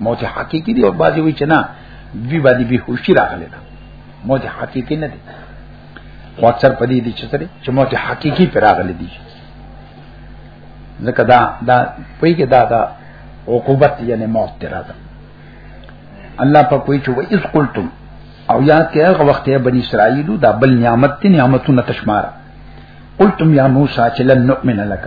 موت حقيقي دي او بعضي وي چې نه دوی باندې به هوشي راغلي ده موت حقيقي نه دي خو اکثر پدې دي چې سره چې موت حقيقي پر راغلي دي ځکه دا دا پوي کې دا دا عقوبت یعنی موت ته راځي الله په کوئی چې و اذ قلتم او یاد کې هغه وخت یې بنی اسرائیل دا بل نعمت ته نعمتونه تشمار قلتم یا موسی چې لن نؤمن لك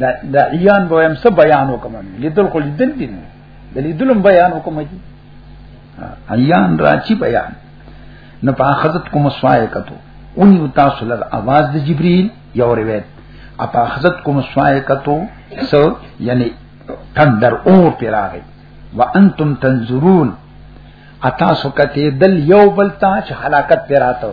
دا دا ایان به هم څه بیان وکم لیدل خو لیدل دي نه د لیدلم بیان وکم دي ایان راچی بیان نه په اخذت کوم سوای کتو اونی تاسو لږ आवाज د جبريل یو روایت اپ اخذت کوم سوای کتو سو یعنی تندر اور پیراغی وانتم تنظرون اتا سو کته دل یو بلتا چې حلاکت پیراتو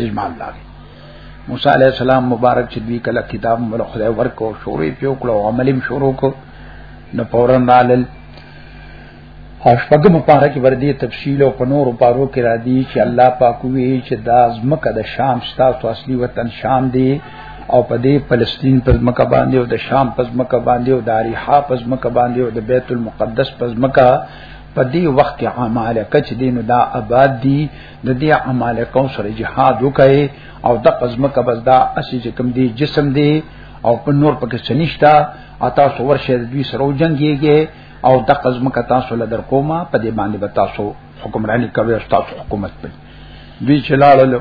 ایمان لري موسی علی السلام مبارک چې دوی کله کتاب مل خدای ورکو شورې په وکړو عملیم شروع کو نو پورن رالل او شپږم پاره کې وردی تفصیل او پنور پارو کې را دي چې الله پاک وی چې دا زمکه د شام ستاسو اصلي وطن شام دی او په دې فلسطین په زمکه باندې او د شام په زمکه باندې او د اریحا په زمکه باندې او د بیت المقدس په زمکه په دې وخت کې عامه لکه چې دین دا آباد دي د دې اعمال قوم سره جهاد وکړي او د قزمه کبز دا اسی چې کم دی جسم دی او په نور پکې سنشتا اتا سو ورشه دوی سره جنگيږي او د قزمه کتا سو لدر کوما په دې باندې بتا سو حکمرانی کوي او تاسو حکومت په دوی چلاړل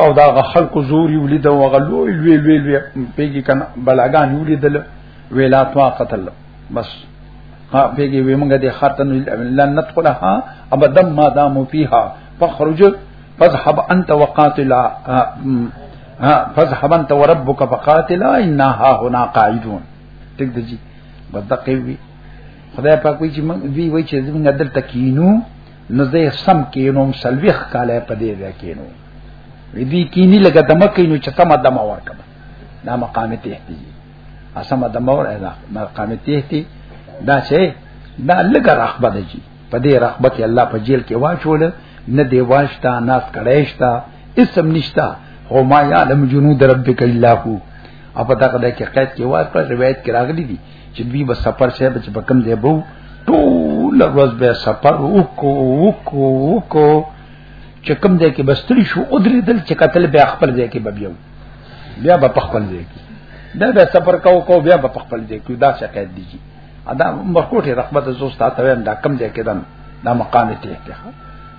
او دا غ خلق زور یو لید او غ لوی لوی لوی پیګی کنه بلاګان یو لیدل ویلا طاقت الله بس ها پیګي وی مونږه د خاتن لن ندخلها ابدا ما دام فيها فخرج فذهب انت وقاتلا ها فذهب انت وربك فقاتلا انها هنا قاعدون ټیک دی جی بس دقیق وی خدای پاک وی چې موږ دوی وی چې موږ دلته کینو نو زه سم کینوم سلويخ کاله په دې ځای کینو وی دې کینی لګه دمه کینو چې تم دمه ورکړه دا مقام ته احتیاج اسم د مور ادا مقام تهتی دا چې دا لګه رغبه ده چې په دې رغبه کې الله په جیل کې واچول نه دی واشتا ناس کړهشتا اسم نشتا هو ما یعلم جنود ربک الا هو او په دغه د کې قید کې واټ پر روایت کې راغلي دي چې دوی به سفر شه به په کم دی بو ټول ورځ به سفر وکو وکو وکو چې کم دی کې بستری شو او درې دل چې قتل به خپل ځای کې ببیو بیا به پخپل دی کی دا به سفر کو کو بیا به پخپل دی کی دا څه قید دی ادا مرکوټه رحمت زوست تا ویم دا کم دی کدن دا مقام ته ته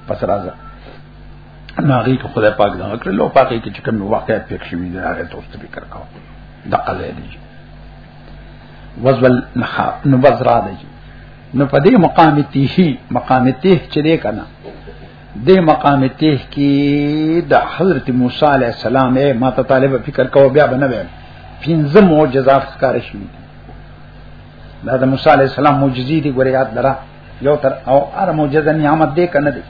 پس راځه ناغي کو خدای پاک دا کړ لو پاکي کې کوم واقعیت پېښ شوی دی هغه دوست فکر کاو دا قضیه دی وزول نخا نو بزرا دی نو په دې مقام تیهی مقام تیه چې دې کنه د مقام تیه کې د حضرت موسی علی السلام یې ما ته طالب فکر کو بیا بنه ویم پنځه معجزات ښکار شي دا د موسی علی السلام معجزې دي ګورې یاد لرا یو تر او ار معجزه نعمت دې کنه دي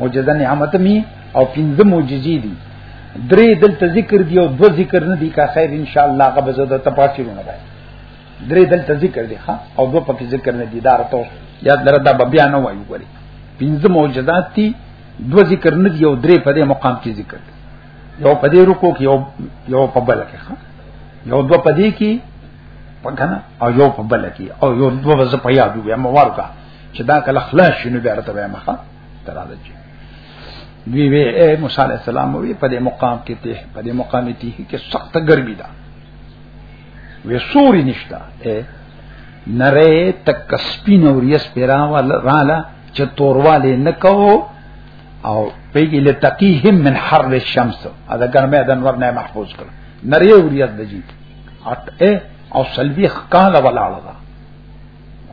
معجزه نعمت می او پنځه معجزې دي درې دلته ذکر دی او دو ذکر نه دی کا خیر ان شاء الله غبزه د تفاصیلونه ده درې دلته ذکر دي ها او دوه پکې ذکر نه دي دار ته یاد لره دا بیا نه وایو غوري پنځه معجزات دي دوه ذکر نه دي او درې په دې مقام کې ذکر دي یو په دې رکو کې یو یو په بل کې ها یو دوه په دې کې پګنه او یو په بل کې او یو دوه وز په یادو بیا مورګه چې دا کله خلاص شنو بیا راته بیا مخه تراله چې وی وی اے موسی علیہ السلام وی په دې مقام کې ته په دې مقام کې سخت ګرمي ده وی سوري نشتا اے نره تک سپین اور یس پیرا والا چې تورواله نکو او پیګی لتقیهم من حر الشمس دا ګرمه د انور نه محفوظ کړ نری اور یس دجی اټ اے او سلوی خکال ولاړه دا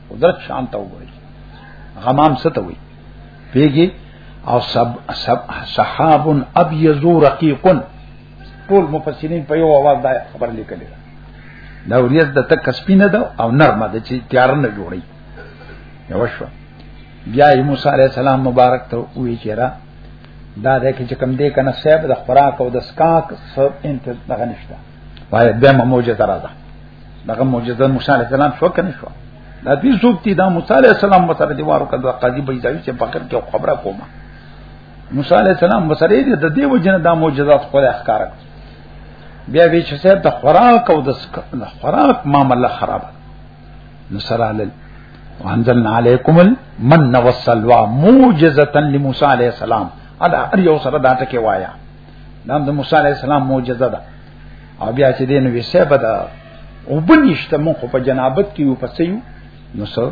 قدرت شان ته وګورئ غمام څه ته وایي پیګی او سب سب صحاب ابيض رقيق ټول مفسرین په یو اواز دا خبر لیکلی ده دا وریځ د تک سپینه ده او نرمه ده چې تیار نه جوړي یو شو بیا موسی علی السلام مبارک ته وی چیرې دا ده چې کوم دې کنه صاحب د خوراک او د سکاک سب انتظ دغه نشته وای به معجزه را ده دغه معجزه موسی علی السلام شو کنه شو دا دې څوک دي دا موسی علی السلام متره دی وارو کده قاضي بيځاوي چې فقر کې خبره کومه موسی علی السلام بسره دې د دې وجنه د معجزات خو احکار بیا وی چې صاحب د خوراک او د خوراک معاملې خراب نو سره علل وانزلنا علیکم المن والسلوى معجزه لموسی علی السلام ادا ار یو سره دا ټکی وایا دا د موسی علی السلام معجزه ده او بیا چې دین وی صاحب دا وبنشته مونږ په جنابت کې یو پسې یو نو سره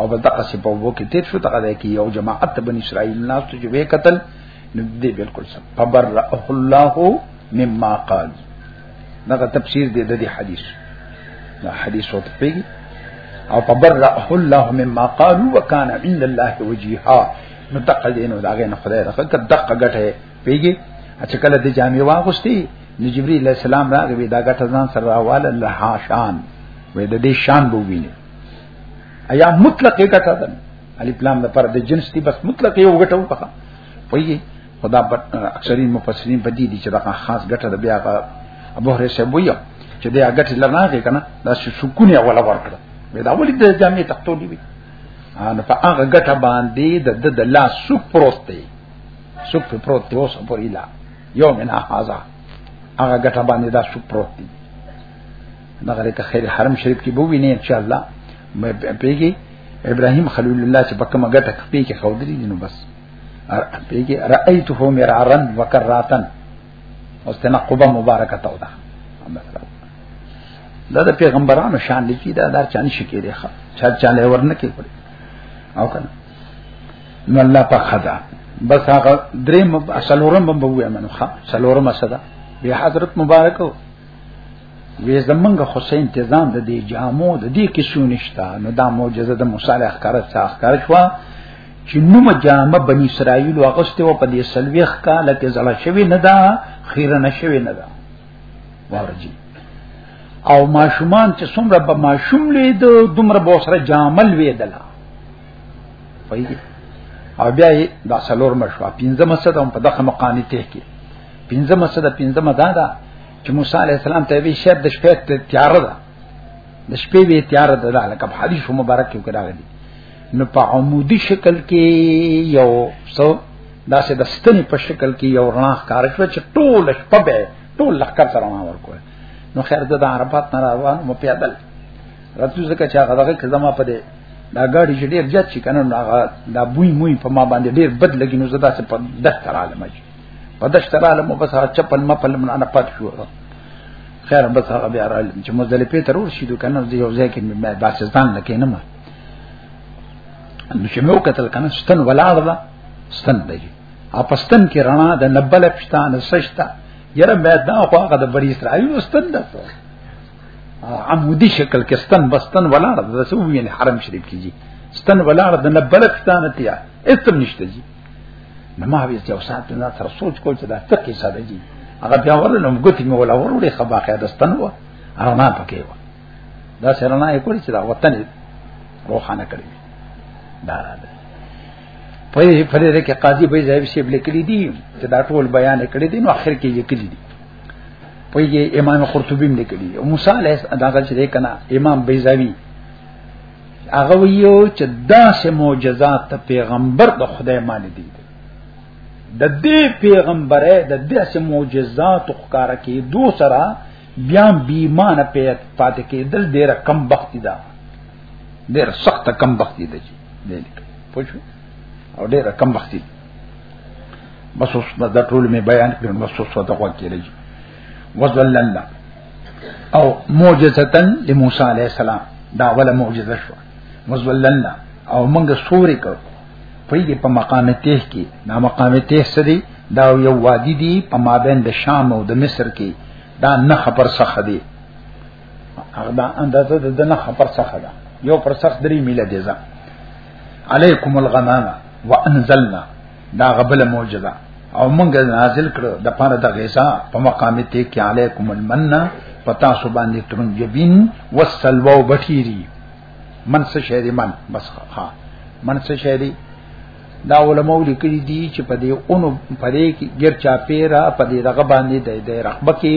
او بل دغه څه په وو کې تیر شو دغه ځای کې یو جماعت بن اسرائیل ناس ته جوه قتل نو دې بالکل سم فبر الله مما قال دغه تفسیر دې د دې حدیث دا حدیث وت پیږي او فبر الله مما قالوا وكان عند الله وجيها نو دغه دې نو داګه نه خدای راخه دغه غټه پیږي چې کله دې جامع واغوستي نو جبرئیل علیہ السلام راغی دا غټه ځان سره راواله له شان وې د دې شان بووینه ایا مطلق ګټه ده الف لام د پر د جنس دی بس مطلق یو ګټه وکړه وایي خدا اکثرین مفسرین په دې دي چې دا خاص ګټه ده بیا ابو هرې شه وایي چې دا ګټه لرنه کې کنه دا سکون یې ولا ورکړه وې دا ولې د جامع تختو دی وي ان په هغه ګټه باندې د د لا سوق پروت دی سوق پروت دی اوس په اله یوم نه هاذا هغه ګټه باندې دا سوق پروت دی دغه ته خیر حرم شریف کې به ویني ان شاء الله مې پیګي ابراهيم خليل الله چې پکې مګه ټک پیګي خو درې دینو بس پیګي رايته مرعرن وکراتن او تنقبه مبارکه تا ودا دا د پیغمبرانو شان دي چې دا دار چانه شي کېږي ښه چا چاله ورنه کې پړي او کنه نو الله پاک خدا بس هغه درې سلورم بمبوي منو ښه سلورم صدا بیا حضرت مبارک وی زمنګ خو سه تنظیم د دې جامو د دې کې شو نشتا نو دا معجزه د موسی علیه السلام څخه ښکار شو چې نو مجامه بنی اسرائیل واغسته او په دې سلويخ کاله کې زړه شوی نه دا خیره نه شوی نه دا ورجی او ماشومان چې څومره به ماشوم لید دومره به سره جامل ویدلا پوهیږي او بیا دا څلور مشو پنځه مسد هم په دغه مقام ته کې پنځه مسد پنځه مدا ده چې موسی علی السلام ته وی شر د شپې ته تیار ده د شپې به تیار ده دا لکه حدیث مبارک کې راغلی نو په عمودي شکل کې یو څو دا سه د ستنې په شکل کې یو رڼا ښکار شو چې ټول شپه به ټول لخر سره ما ورکو نو خیر ده د عربات نه روان مو پیادل راتو زکه چا غدغه کزما په دې دا ګاډي چې ډیر جات شي کنه هغه دا بوی موی په ما باندې ډیر بد لګي نو زدا څه په دفتر عالم شي په دفتر عالم بس هغه چپل مپل من انا پات شو خیر بس هغه بیا را چې مزدلفه تر ور شي کنه زه یو ځای کې مې باسستان نه کینم نو چې مو قتل کنه ستن ولاړ دا ستن دی اپستن کې رڼا د نبل پښتان سشتا یره مې دا خو هغه د بری اسرائیل ستن ده عمودي شکل کې ستن بستن ولاړ د رسول یعنی حرم شریف کې جی ستن ولاړ د نه بلکستان ته یا استم نشته جی نو ما بیا چې اوسات نه تر سوچ کول چې دا تکي ساده جی هغه بیا ورنم ګوتې مې ولا ورولې خباقه د ستن و او نه پکې و دا سره نه یې کول چې دا وطن روخانه کړی دا راځي په دې کې قاضي به ځای شي بل کړی دي چې دا ټول بیان کړی دي نو اخر کې یې کړی دي پویږي امام قرطبی هم لیکلی او موسی علیه داغه چې ده کنه امام بیزاوی هغه ویو چې داسې معجزات پیغمبر د خدای مان دي د دې پیغمبره د داسې معجزات ښکار کې دو سره بیا بیمان په پاتې کې دل ډیر کم بختی ده ډیر سخت کم بختی ده چې دې لیکل پوښو او ډیر کم بختی ده بس اوس دا ټول می بیان کړم بس اوس دا خو کېږي وزللنا او معجزه لموسی علی السلام دا ولا معجزه شو وزللنا او موږ سورې کړ پېږي په مقام تیه کې دا مقام تیه سدي دا یو وادي دی په مابین د شام او د مصر کې دا نه خبر څخه دی هغه دا اندازه د دنه خبر څخه ده یو پر سخت درې میله دی ځه علیکم الغمام وانزلنا دا غبل معجزه او موږ نازل کړو د پاره د غیثا په مقام ته کې علیکم المننا پتا سو باندې ترن جبین وسلوا وبخیری من څه شهری من بس ها من څه شهری دا علماء لیکلي دي چې په دې اونو په دې کې ګر چا پیرا په دې دغه باندې د رغبه کې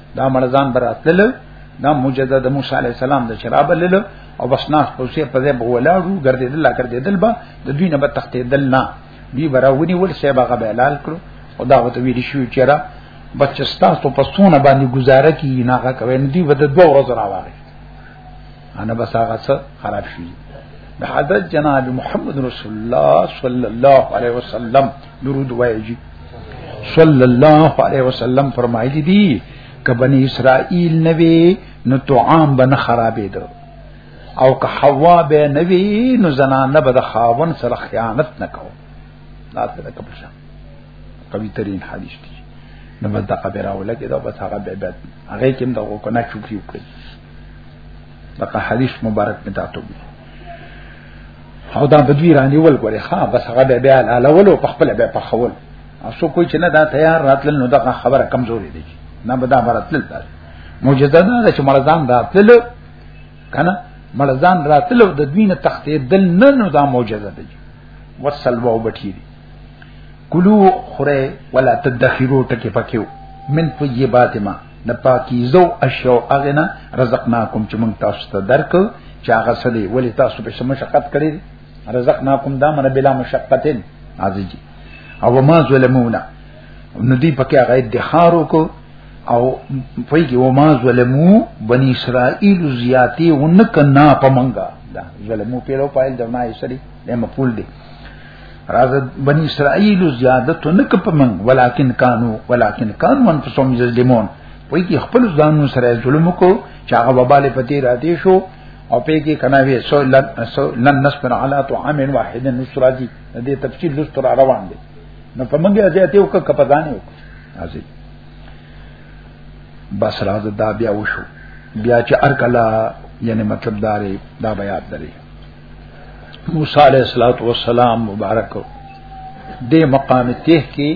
دا مرزان براتل دا معجزه د موسی علی السلام د شراب لیدل او بس ناس په څیر په ځای بولاړو ګرځیدل لا ګرځیدل با د دوی نه به تختیدل نه دی براونی ول سی باغ به اعلان کړو او دا وته ویل شو چې را بچستا تو پسونه باندې گزاره کی نه کا کوي نو دی وته دوه ورځې راوړي انا بس هغه څه خراب شي د حضرت جناب محمد رسول الله صلی الله علیه وسلم درود وایي جی صلی الله علیه وسلم فرمایلی دی ک بنی اسرائیل نبی نو طعام بن خرابې دو او که حوا به نبی نو زنان به د خاون سره خیانت نکاو دا څه کوم څه قوی ترین حدیث دی نو دا خبره ولګي دا به هغه به هغه کوم دا کو نه چوکیو کوي دغه حدیث مبارک می تاسو وی او دا بدوی رانی ول ګوره ها بس هغه به بیا لاولو په خپل به په خول اسو کوئی چې نه دا تیار راتل نو دغه خبره کمزوري دي نه به دا براتل دا معجزه ده چې مرزان راتل کنه مرزان راتل د دین تختې دل نه نو دا معجزه ده وسلوا وبټی دي کلو خره ولا تدخرو ټکی پکيو من طیبات ما د پاکیزو اشیاء هغه نه رزقناکم چې موږ تاسو ته درک چې هغه څه دی ولې تاسو په سم مشقت کړی رزقناکم دا من بلا مشقتن عزیزی او ما ظلمونا نو دی پکې هغه ادخار وکړو او پوی کې وما ظلمو بنی اسرائیل زیاتی ونک نا پمنګا دا ظلمو پیرو پایل درنا یې سری د مفعول دی راز بنی اسرائیل زیادت نه کپ من ولکن کانو ولکن کانو انفسهم یظلمون وای کی خپل ځانونو سره ظلم کو چې هغه وباله پتی راته شو او په کې کنا وی سو لن سو لن نصبر علی طعام واحد نصراتی دې تفصیل لستر روان دي نو په منګه ځاتې وک کپدانې وک حاضر بس راز دا بیا وشو بیا چې ارکلا یعنی مطلب داري دا بیان دري موسی علیہ الصلوۃ والسلام مبارک دې مقام ته کې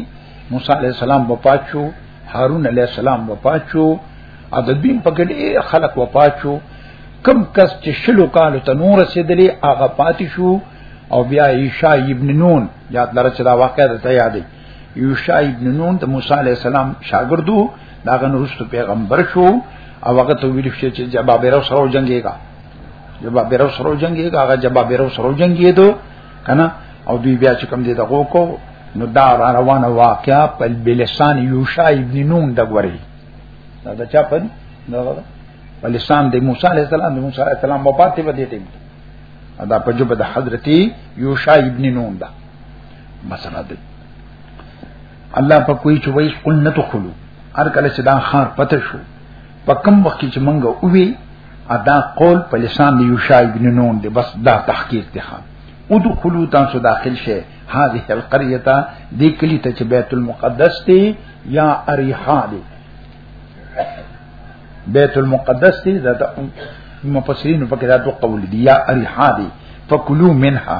موسی علیہ السلام وپاتشو هارون علیہ السلام وپاتشو ادبین پکې ډېر خلق وپاتشو کم کس چې شلو کالو ته نور رسیدلی هغه پاتې شو او بیا عیسی ابن نون یاد لره چې دا واقعا ته یادې عیسی ابن نون د موسی علی السلام شاګردو دا غنرست پیغمبر شو او هغه ته ویل شو چې جواب راو سره جنگيږي جواب بیرو سره جنگي هغه جواب بیرو سره جنگي دو کنه او دوی بیا چې کم دي دغه کو نو دا را روانه واقعا په بلسان یوشا ابن نون دغوري دا د چا په دغه په لسان د موسی علی السلام د موسی علی السلام په پاتې به دي ټیم دا په جوب د حضرت یوشا ابن نون دا مثلا دی الله په کوئی چې وایي قل نه تخلو هر کله چې دا خار پته شو په کوم وخت کې چې مونږه وی ادا قول په لسان دی یوشع ابن نون دی بس دا تحقیق دی خان او دخلو تاسو داخل شه هذه القريه دې کلی ته چې بیت المقدس دی یا اریحا دی بیت المقدس دی دا مفسرین په کې دا دوه قول دی یا اریحا دی فکلوا منها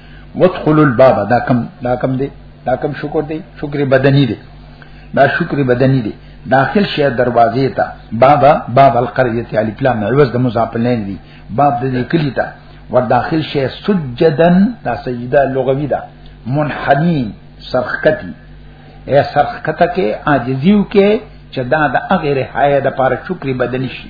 وادخلوا الباب دا کم دا کم دی دا کم شکر دی شکر بدنی دی دا شکر بدنی دی داخل شه دروازې ته بابا باب القريه علی پلان عوض د مضاف لین دی باب د کلی ته ور داخل شه سجدن دا سجده لغوی ده منحنین سرخکتی اے سرخکته کې عاجزیو کې چې دا د اغیر حیا د پاره شکر بدنی شي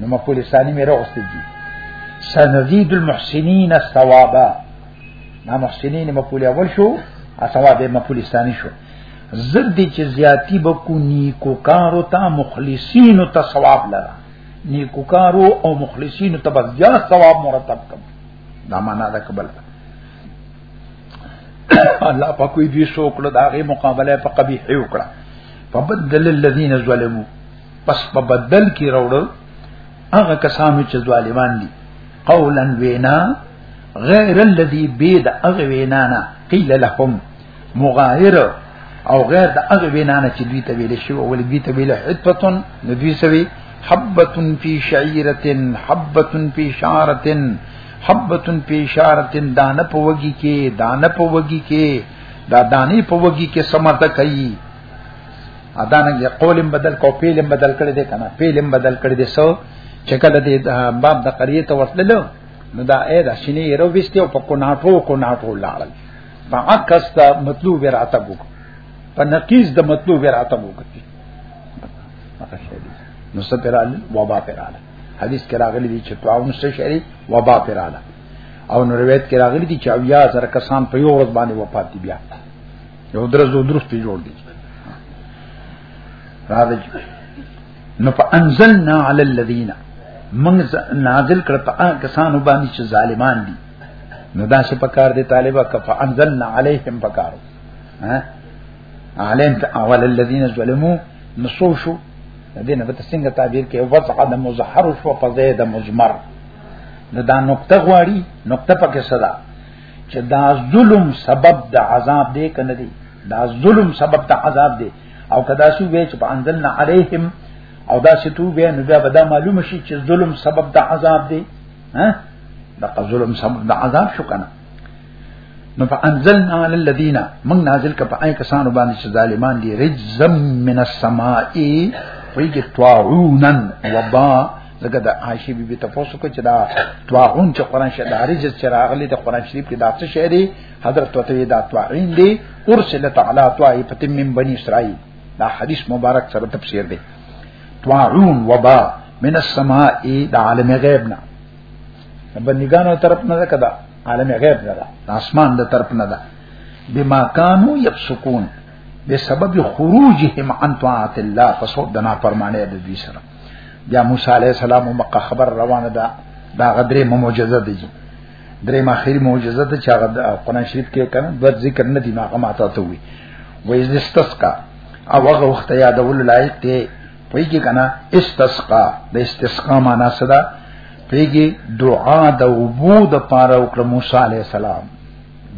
نو مقول ثانی میرا غوسته دي سنزيد المحسنين الثوابا نا محسنين مقول اول شو ثواب مقول ثانی شو زد چې زیاتی بکو نیکو کارو تا مخلصین ته ثواب لرا نیکو کارو او مخلصین ته بس زیات ثواب مرتب کم دا معنا ده قبل الله په کوئی دې شو کړو دا غي مقابله په قبیح یو کړه فبدل الذين ظلموا پس په بدل کې راوړل هغه کسانو چې ظالمان دي قولا وینا غیر الذي بيد اغه وینا نه قیل لهم مغایر او غیر د اغه وینا نه چې دوی ته ویل شي او دوی ته ویل حتتون نو دوی سوي حبتن فی شعیرتن حبتن فی شعرتن حبتن فی شعرتن دانه په وږي کې دانه په وږي کې دا دانه په وږي کې سمته کوي ادا نه یې قولم بدل کو پیلم بدل کړی دی کنه پیلم بدل کړی دی سو چې کله دې باب د قریه ته ورتللو نو دا اې دا شینې یې رويستي او په کوناټو کوناټو لاړل په عکس ته مطلوب راته وګ په نقیز د مطلوب راته وګ نو سپرال وبا پرال حدیث کې راغلي دي چې تعاون سره شری وبا پرال او نو روایت کې راغلي دي چې اویا زر کسان په یو ورځ باندې وفات دي بیا یو درز او درست جوړ دي راځي نو فانزلنا علی الذین من نازل کړ په کسانو باندې چې ظالمان دي نو دا څه پکار دي طالبہ ک فانزلنا علیهم پکار ها علیم اول الذین ظلموا نصو شو دینه به څنګه تعبیر کې وضع د مظهر شو په زید مزمر نو دا نقطه غواړي نقطه پکې صدا چې دا ظلم سبب د عذاب دی کنه دی دا ظلم سبب د عذاب دی او کدا سو وی چې په انزلنا علیهم او دا ستو بیا نو بیا بدا معلوم شي چې ظلم سبب د عذاب دی ها دا ظلم سبب د عذاب شو کنه نو فانزلنا علی الذین من نازل ک په آی کسانو باندې چې ظالمان دي رجزم من السماء ویګ طاعونا وبا لکه د عائشه بیبي تاسو کو چې دا طاعون چې قران شریف د حریج چې راغلي د قران شریف کې دا څه شعري حضرت توتوی دا طاعون دی ارسل تعالی طائف من بني اسرائيل دا حدیث مبارک سره تفسیر دی طاعون وبا من السماء د عالم غیب نه بندګانو طرف نه ده کدا عالم غیب نه ده اسمان د طرف نه ده بما كانوا يفسقون بسبب خروجهم عن طاعت الله فسودنا فرمانه د دې سره بیا موسی علی السلام مکه خبر روانه ده دا غدرې معجزه دي درې ماخیر معجزه ته چا غد قرآن شریف کې کنه د ذکر نه دی ماغه ماته ته وي و اذ استسقا او هغه وخت یادول لایق دی پیږي کنه استسقا د استسقا معنا څه ده پیږي دعا د وبو د پاره وکړه موسی علی السلام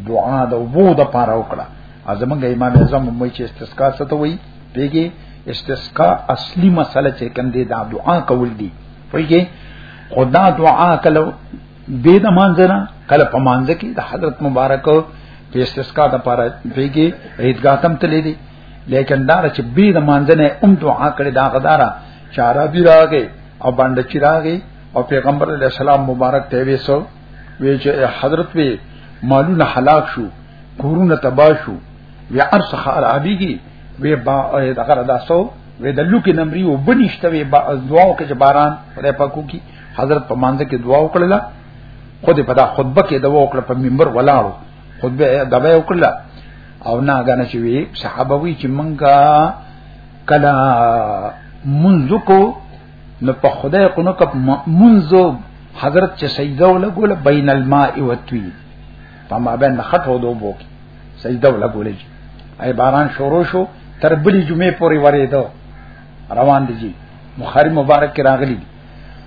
دعا د وبو د پاره وکړه ازمنګ امام اعظم مې چې استسقا څه ته وایي پیږي استسقاء اصلي مسله چې کوم دی دا دعا کول دي پیږي خدا دعا کلو به د مانځنه کله په مانځ کې د حضرت مبارک په استسقا د پاره دیږي عیدګاتم تللی دي لیکن دا چې به د مانځنه ام دعا کړي دا غدارا چارا بي راغې او باندې چې راغې او پیغمبر علی السلام مبارک ته وېسو وی چې حضرت وی مالونه هلاک شو کورونه تباہ شو بیا ارسخه عربيږي وی با دغه دا سو وی د لوکي نمرې او بنشته وی با دعا وکړي چې باران پرې پکو کی حضرت په مانځ کې دعا وکړه خود په دا خطبه کې دعا وکړه په منبر ولاړو خطبه دعا وکړه او نه غنه چې وی صحابه وی چې منګه کلا منذ کو نو په خدای کو نو کپ منذ حضرت چې سجده ولګول بین الماء و الطين په ما بین د خټو دو بو کې سجده ولا ګولې ای باران شروع شو تر بلی جمعې پورې ورې دو روان دي جی بخاری مبارک کې راغلي دي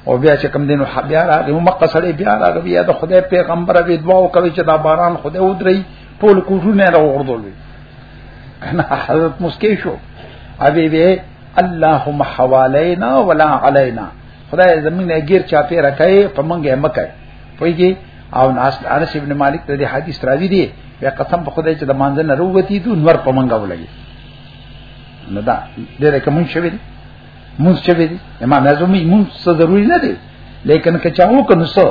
او بیا چې کم دینو بیا راغی هم قصړې بیا راغی بیا د خدای پیغمبر به دعا وکړي چې دا باران خدای ودري ټول کوټونه راوړل کنه حضرت مسکی شو ابي به اللهم حوالينا ولا علينا خدای زمينه غیر چا پیرا کوي په منګه مکه پويږي او ناس انس ابن مالک ته د حدیث راوی دی بیا قسم په خدای چې د مانځ نه وروتی دو نور په منګه ولګي نه دا ډېر کوم شوی دی مونږ شوی دی امام اعظم مونږ څه ضروری نه دی لیکن که چاو کنو سو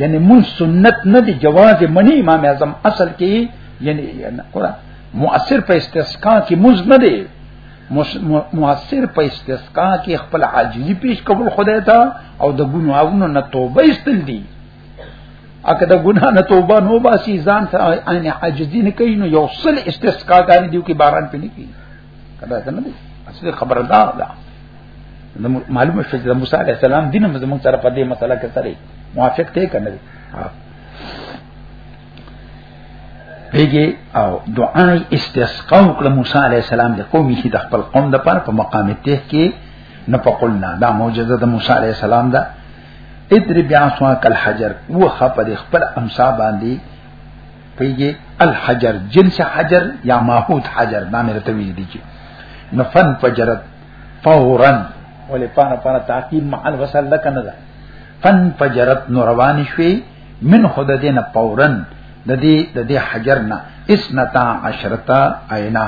یعنی مونږ سنت نه دی جواز منی امام اعظم اصل کې یعنی قرآن مؤثر په استسقا کې مونږ نه دی موثر په استسقا کې خپل عاجزي پیش قبول خدای ته او د ګناهونو نه توبه استل دي اګه د ګناه نه توبه نو باسي ځان ته عین عاجزي نه کوي نو یو سل استسقا غاري دیو کې باران پني کوي کله ته نه دي اصل خبردار ده معلومه شوه چې موسی عليه السلام دینه زموږ سره په دې مسله کې سره موافق دی کنه پیږي او دعا استسقا وکړه موسی عليه السلام د قوم هي د خپل قوم د پر په مقام ته کې نه پقلنا دا معجزه د موسی عليه السلام ده ادری بیا سوا کل حجر و خپ د خپل امسا باندې پیږي الحجر جنس حجر یا ماحود حجر دا مې رته ویل دي نفن فجرت فورا ولې پانا پانا تعقیب مع الوصل لکنه ده فن فجرت نوروان شوي من خود دین پورن د دې د دې حجر نه اسنتا عشرتا عینا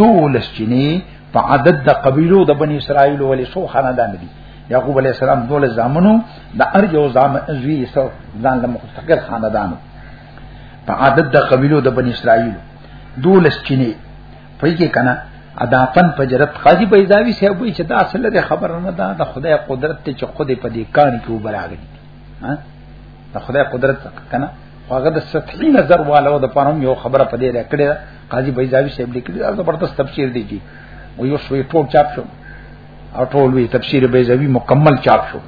دولس چینه په عدد د قبیلو د بنی اسرائیل ولې سو خاندان دي یعقوب علی السلام دول زامنو د ار یو زام زوی سو ځان له مستقر خاندانو په عدد د قبیلو د بنی اسرائیل دولس چینه په کې کنه ادافن پجرت خاجی بیزاوی صاحب وی چې دا اصل خبر نه ده د خدای قدرت ته چې خود په دې کان کې وبراغلی ها د خدای قدرت څخه کنه هغه د سطحي نظر والو د پاره یو خبره پدې ده کړې قاضي بيزاوي صاحب لیکلي دا زبردست تفسیر دی کی او یو شوی ټول چاپ شو او ټول وی تفسیر بيزاوي مکمل چاپ شو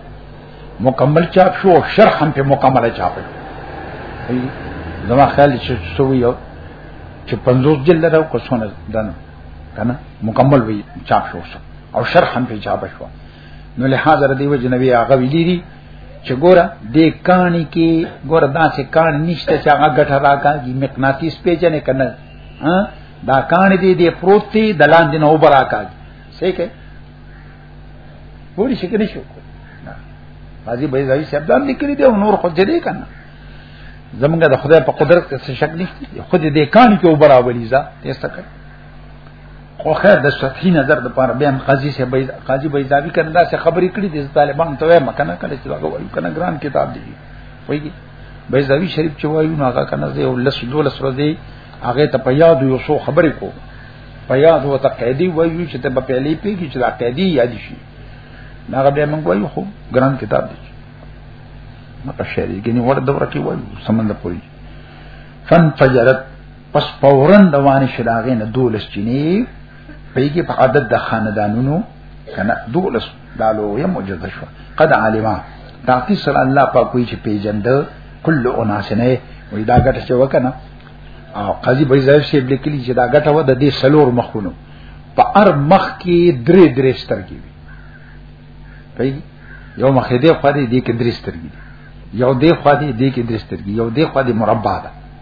مکمل چاپ شو او شرح هم په مکمل چاپ شو زما خیال چې څو یو چې 50 جلد راو کو سونه دنه کنه مکمل وی چاپ شو او شرح هم په چاپ شو نو له حاضر دی وجه نبی هغه ویلی دی چې ګوره د کانی کې ګوره دا چې کان نشته چې هغه ګټه راکاږي مقناطیس پیژنې کنه ها دا کان دی د پروت دی د لاندې نه اوبر راکاږي صحیح کې پوری شي کنه شو قاضي بیزاوی صاحب دا لیکلي دی نور خو جدي کنه زمونږ د خدای په قدرت کې څه شک نشته خو دې کان کې اوبر راولي ځا تاسو ته خو خیر د سطحي نظر د پاره بیا قاضي سه بيد قاضي بيداوي کنه دا سه خبرې کړې دي طالبان ته وایم کنه کله چې دا وایو کنه ګران کتاب دی وایي بيداوي شریف چې وایو نو هغه کنه زه ولس دولس ورځې هغه ته په یاد یو څو خبرې کو په یاد وته قیدی وایو چې ته په پیلې پیږي چې دا قیدی یاد شي هغه بیا موږ وایو خو ګران کتاب دی مکه شری ګنی ور دور کې وایو سمند پوری فن فجرت پس پورن روان شو داغه نه دولس چینه پیګه په عدد د خاندانونو کنه دولس دالو یې معجزه شو قد عالمه تاتی سره الله په کوئی چې پیجند کل اناس نه وې دا ګټه چې وکنه او قاضي بيزايف سي لیکلي چې دا ګټه و د دې سلور مخونو په ار مخ کې درې درې سترګې وي پي یو مخ دې خو دې کې درې سترګې یو دې خو دې کې درې سترګې یو دې خو دې مربع ده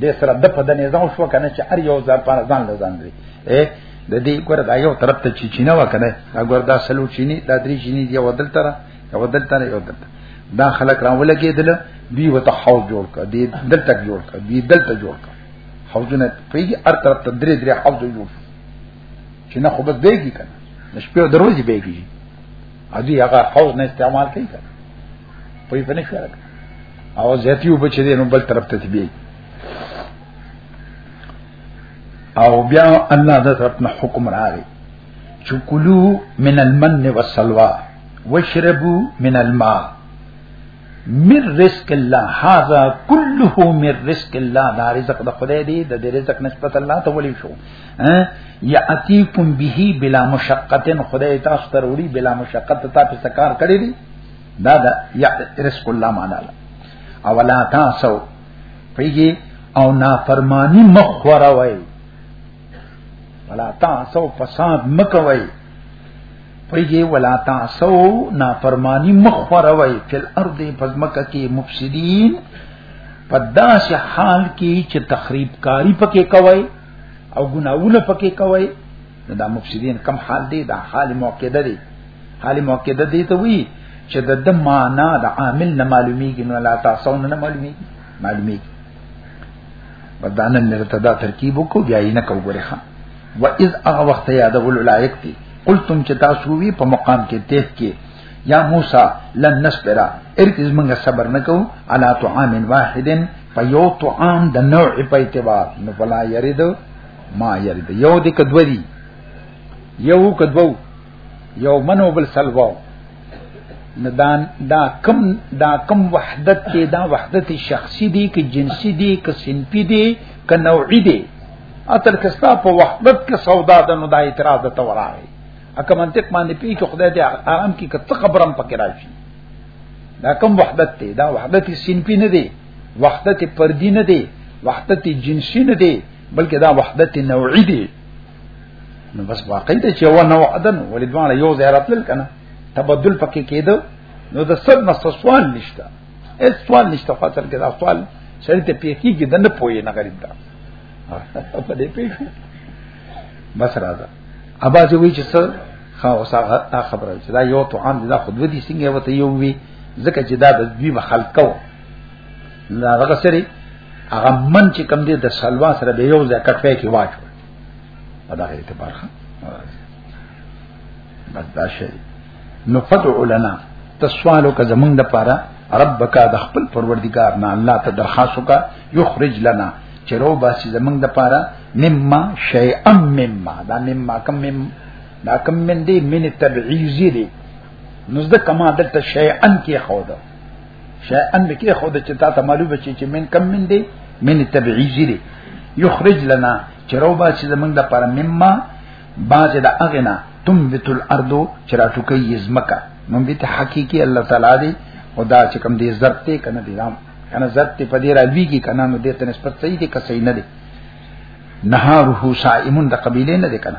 د سره د په د نظام شو کنه چې ار یو ځار پر ځان لزان دی اے د دې ګور دا یو طرف ته چی چینه وکنه دا ګور دا سلو چینی دا درې چینی دی ودل تر یو دل تر یو دل دا خلک راول کېدل دی وته حوض جوړ ک دی دل تک جوړ ک دی دل ته جوړ ک حوضونه پیږي ار طرف ته درې درې حوض جوړ چې نه خو بس دیږي کنه نشپې دروځي بیږي ادي هغه حوض نه استعمال کوي کنه په یې پنه شوړه او زیاتی وب چې دینو بل طرف ته دی او بیا الله د طرف نه حکم راغی چې کلو من المن والسلوى واشربوا من الماء من رزق الله هذا كله من رزق الله دا رزق د خدای دی د رزق نسبت الله ته ولي شو یاتیکم به بلا مشقت خدای تاسو ته وروړي بلا مشقت ته په سکار کړی دی دا دا یا رزق الله معنا لا اولا تاسو پیږي او نافرمانی مخوره وای ولا تاسو فساد مکوئ ویږي ولا تاسو نافرمانی مخوروي فل ارض پزمکه کې مفسدين په داس حال کې چې تخریب کاری پکې کوي او ګناونه پکې کوي دا مفسدين کم حال دی دا حال موقعه دی حال موقعه دی ته وی چې د د معنا د عامل نه معلومیږي نو لا تاسو نه معلومیږي معلومیږي بدانن نه تدا ترکیب کو بیا یې نه کو غره خان و اذ هغه وخت یاد ول لایق دی قلتم چې تاسو وی په مقام کې تیخ کې یا موسی لن نصبر ارکز موږ صبر نکو علا طعام واحد په یو طعام د نوع په اعتبار نو فلا یرید ما یرید یو دې کدوری یو کدوو یو منو بل سلواو ندان دا کم دا کم وحدت دی دا وحدت شخصی دی که جنسی دی که سنفی دی که نوعی دی اصل کستا په وحدت کې سودا د نو دا اعتراض ته وراغی اکه منطق باندې پی کې خدای دې آرام کې کته خبرم پکې راشي دا کم وحدت دی دا وحدت سنفی نه دی وحدت پردی نه دی وحدت جنسی نه دی بلکې دا وحدت نوعی دی نو بس واقعي ته چې ونه وعدن ولدوان یو زیارت لل کنه تبدل پکې کېدو نو د سر نه سوال نشته اس سوال نشته فاصل کې دا سوال سړی ته پیخي کې دنه پوي نه غریب دا په دې پیښه بس راځه ابا چې وی چې سر خا اوسه خبره چې دا یو تو عام دا خود ودی څنګه وته یو وی ځکه چې دا د دوی مخالف کو دا هغه سری هغه من چې کم دی د سلوا سره به یو ځای کټوي کې واچو ادا هي ته برخه بس دا شي نو فدع لنا تسوالو که زمونږ د پاره ربک د خپل پروردگار نه الله ته درخواست وکا یخرج لنا چرو باسی زمونږ د پاره مما شیئا مما دا مما کم مم دا کم من دی من تبعیزی دی نو زده کما دلته شیئا کې خو ده شیئن بکی خود چې تا ته معلومه چې چې من کم من دی من تبعیزی دی یخرج لنا چروبا چې زمنګ د پر مما باز د اغنا تم بیت الارض چرا ټوکی یزمکا من بیت حقیقی الله تعالی دی او دا چې کم دی زرت ته کنه دی رام کنه زرت ته پدې را وی کی کنه نو دې ته نسبت صحیح دی که صحیح نه دی نهاره صائمون د قبیله نه دی کنه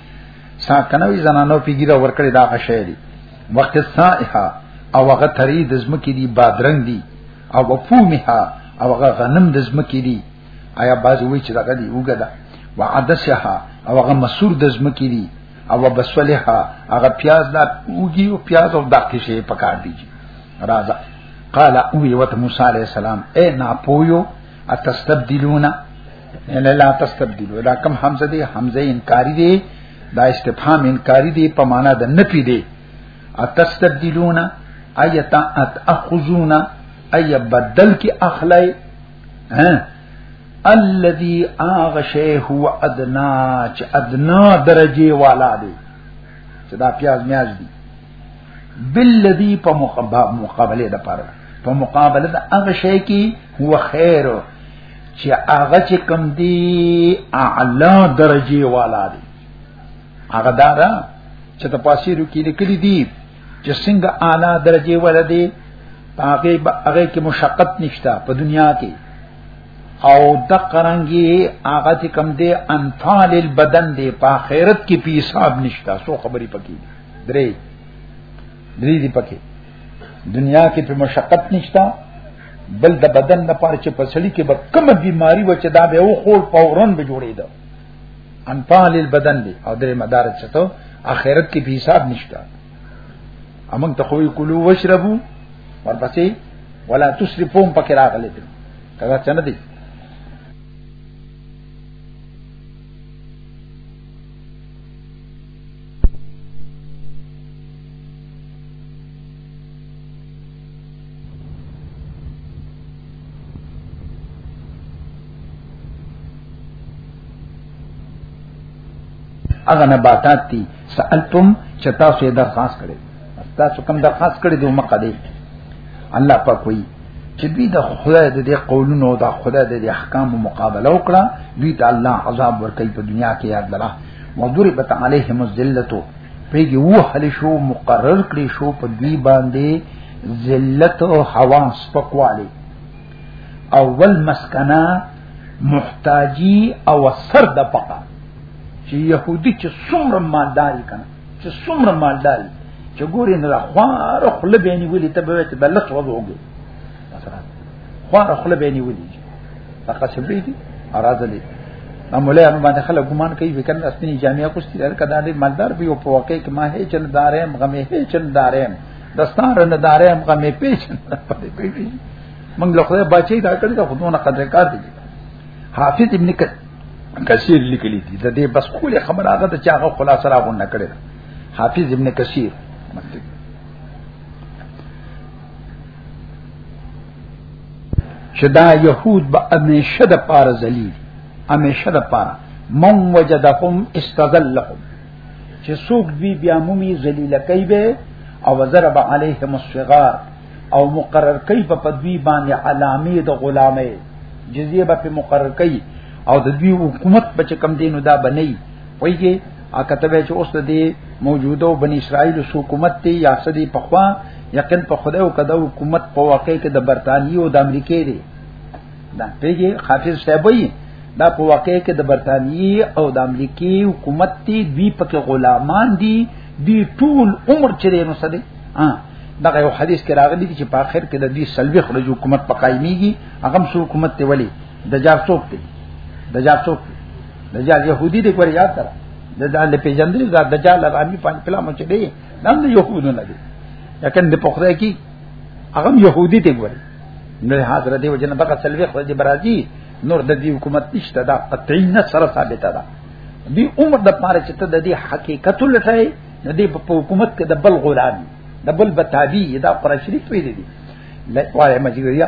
ساکنوي زنانو پیګیره ورکړي دا غشې دي وقت السائحه او هغه تری د زمکې دي بادرنګ دي او وفومها او هغه غنم د زمکې دي آیا باز وی چې دغه دی وګدا وعدسها او هغه مسور د زمکې دي او بسولها هغه پیاز دا وګي او پیاز او دقیق شي پکار دي راځه قال او یوت موسی علی السلام اے ناپویو اتستبدلون ان لا تستبدلوا دا کم حمزه دی حمزه انکاری دی دا استفهام انکاری دی په معنا د نفی دی اتستبدلون ایت اتاخذون ای بدل کی اخلی ها الذي اغشه هو ادنا چې ادنا درجه والا دی چې دا پیاز میاز دی بالذي په مقابله د پاره په مقابله د هغه شی کې هو خیر چې هغه چې کم دی اعلی درجه والا دی هغه دا ده چې د پاسیرو کې لیکلي دي چې څنګه اعلی درجه والا دی هغه هغه کې مشقت نشته په دنیا کې او د قرانګي هغه چې کم دی انفال البدن دی په آخرت کې په حساب نشته سو خبري پکې درې درې دی پکې دنیا کې په مشقت نشتا بل د بدن د پاره چې پسړی کې به کومه بیماری و چې دا به او خور پورن به جوړې ده انفال البدن دی او درې مدار چته اخرت کې به حساب نشتا امن ته خو کلو وشربو ورپسې ولا تسرفون پکې راغلي دي کله څنګه دي هغه نباتات دي سالتم چې تاسو یې درخواست کړي تاسو کوم درخواست کړي دوه مقه دي الله پاک وایي چې دوی د خدای د دې قولونو د خدای د احکام مقابله وکړه دوی ته الله عذاب ورکړي په دنیا کې یاد لره وضربت عليهم الذلت پیږي و هل شو مقرر کړی شو په دوی باندې ذلت او حواس پکوالی اول مسکنا محتاجی او سر د پقا چې يهودي چې څومره مالدار کنه چې څومره مالدار چې ګوري نه خوار خپل بیني ولې ته به ته بلس وځوږي خواره خله به نیولې په قسم به دي ارازلې نو مولا هم باندې خلک ګمان کوي وکړ اسنی جامعہ کوستي لکه دا دې مالدار به یو په واقع کې ما هي چل دارم غمه هي چل دارم دستار نه دارم غمه پیچن پدې پیږي موږ له خدای بچي دا کړی دا خودونه قدر کار دي حافظ ابن کثیر لیکلی دي د دې بس کوله خبر هغه ته چاغه خلاص را غون نکړي حافظ ابن کثیر چې دا يهود به همیشه د پاره ذلیل همیشه د پاره من وجدهم استذلهم چې څوک دوی بیا مومي ذلیل کوي به او ضرب علیهم الصغار او مقرر کوي په دوی باندې علامه د غلامه جزیه به مقرر کوي او د دوی حکومت په کم دینو دا بنئ وایي ا کتبه چې اوس د موجوده بنی اسرائیل حکومت ته یا سدي پخوا یقین په خدای او کده حکومت په واقع کې د برتانیې او د امریکې دی دا پیږي حافظ صاحب وي دا په واقع کې د برتانیې او د امریکې حکومت ته دوی پکې غلامان دي دی ټول عمر چې نو سدي ها دغه یو حدیث کې راغلی چې په اخر کې د دې سلبي خرج حکومت پکایميږي هغه حکومت ته ولي د جار څوک دی د جار څوک دجال يهودي دې پر یاد سره د ځان له پیژندل د دجال رامي پان پلا مچ دی نن د يهودو نه دی یکن د پخره کی هغه يهودي ته ګوري نو حاضر دی وجنه دغه سلوي خو دې برازي نور د دې حکومت نشته دا قطعی نه سره ثابته ده دی عمر د پاره چې ته د دې حقیقت لټای نو دې په حکومت کې د بل غلام د بل بتابی دا پر شریک ویلي دي لکه وایي مجګریا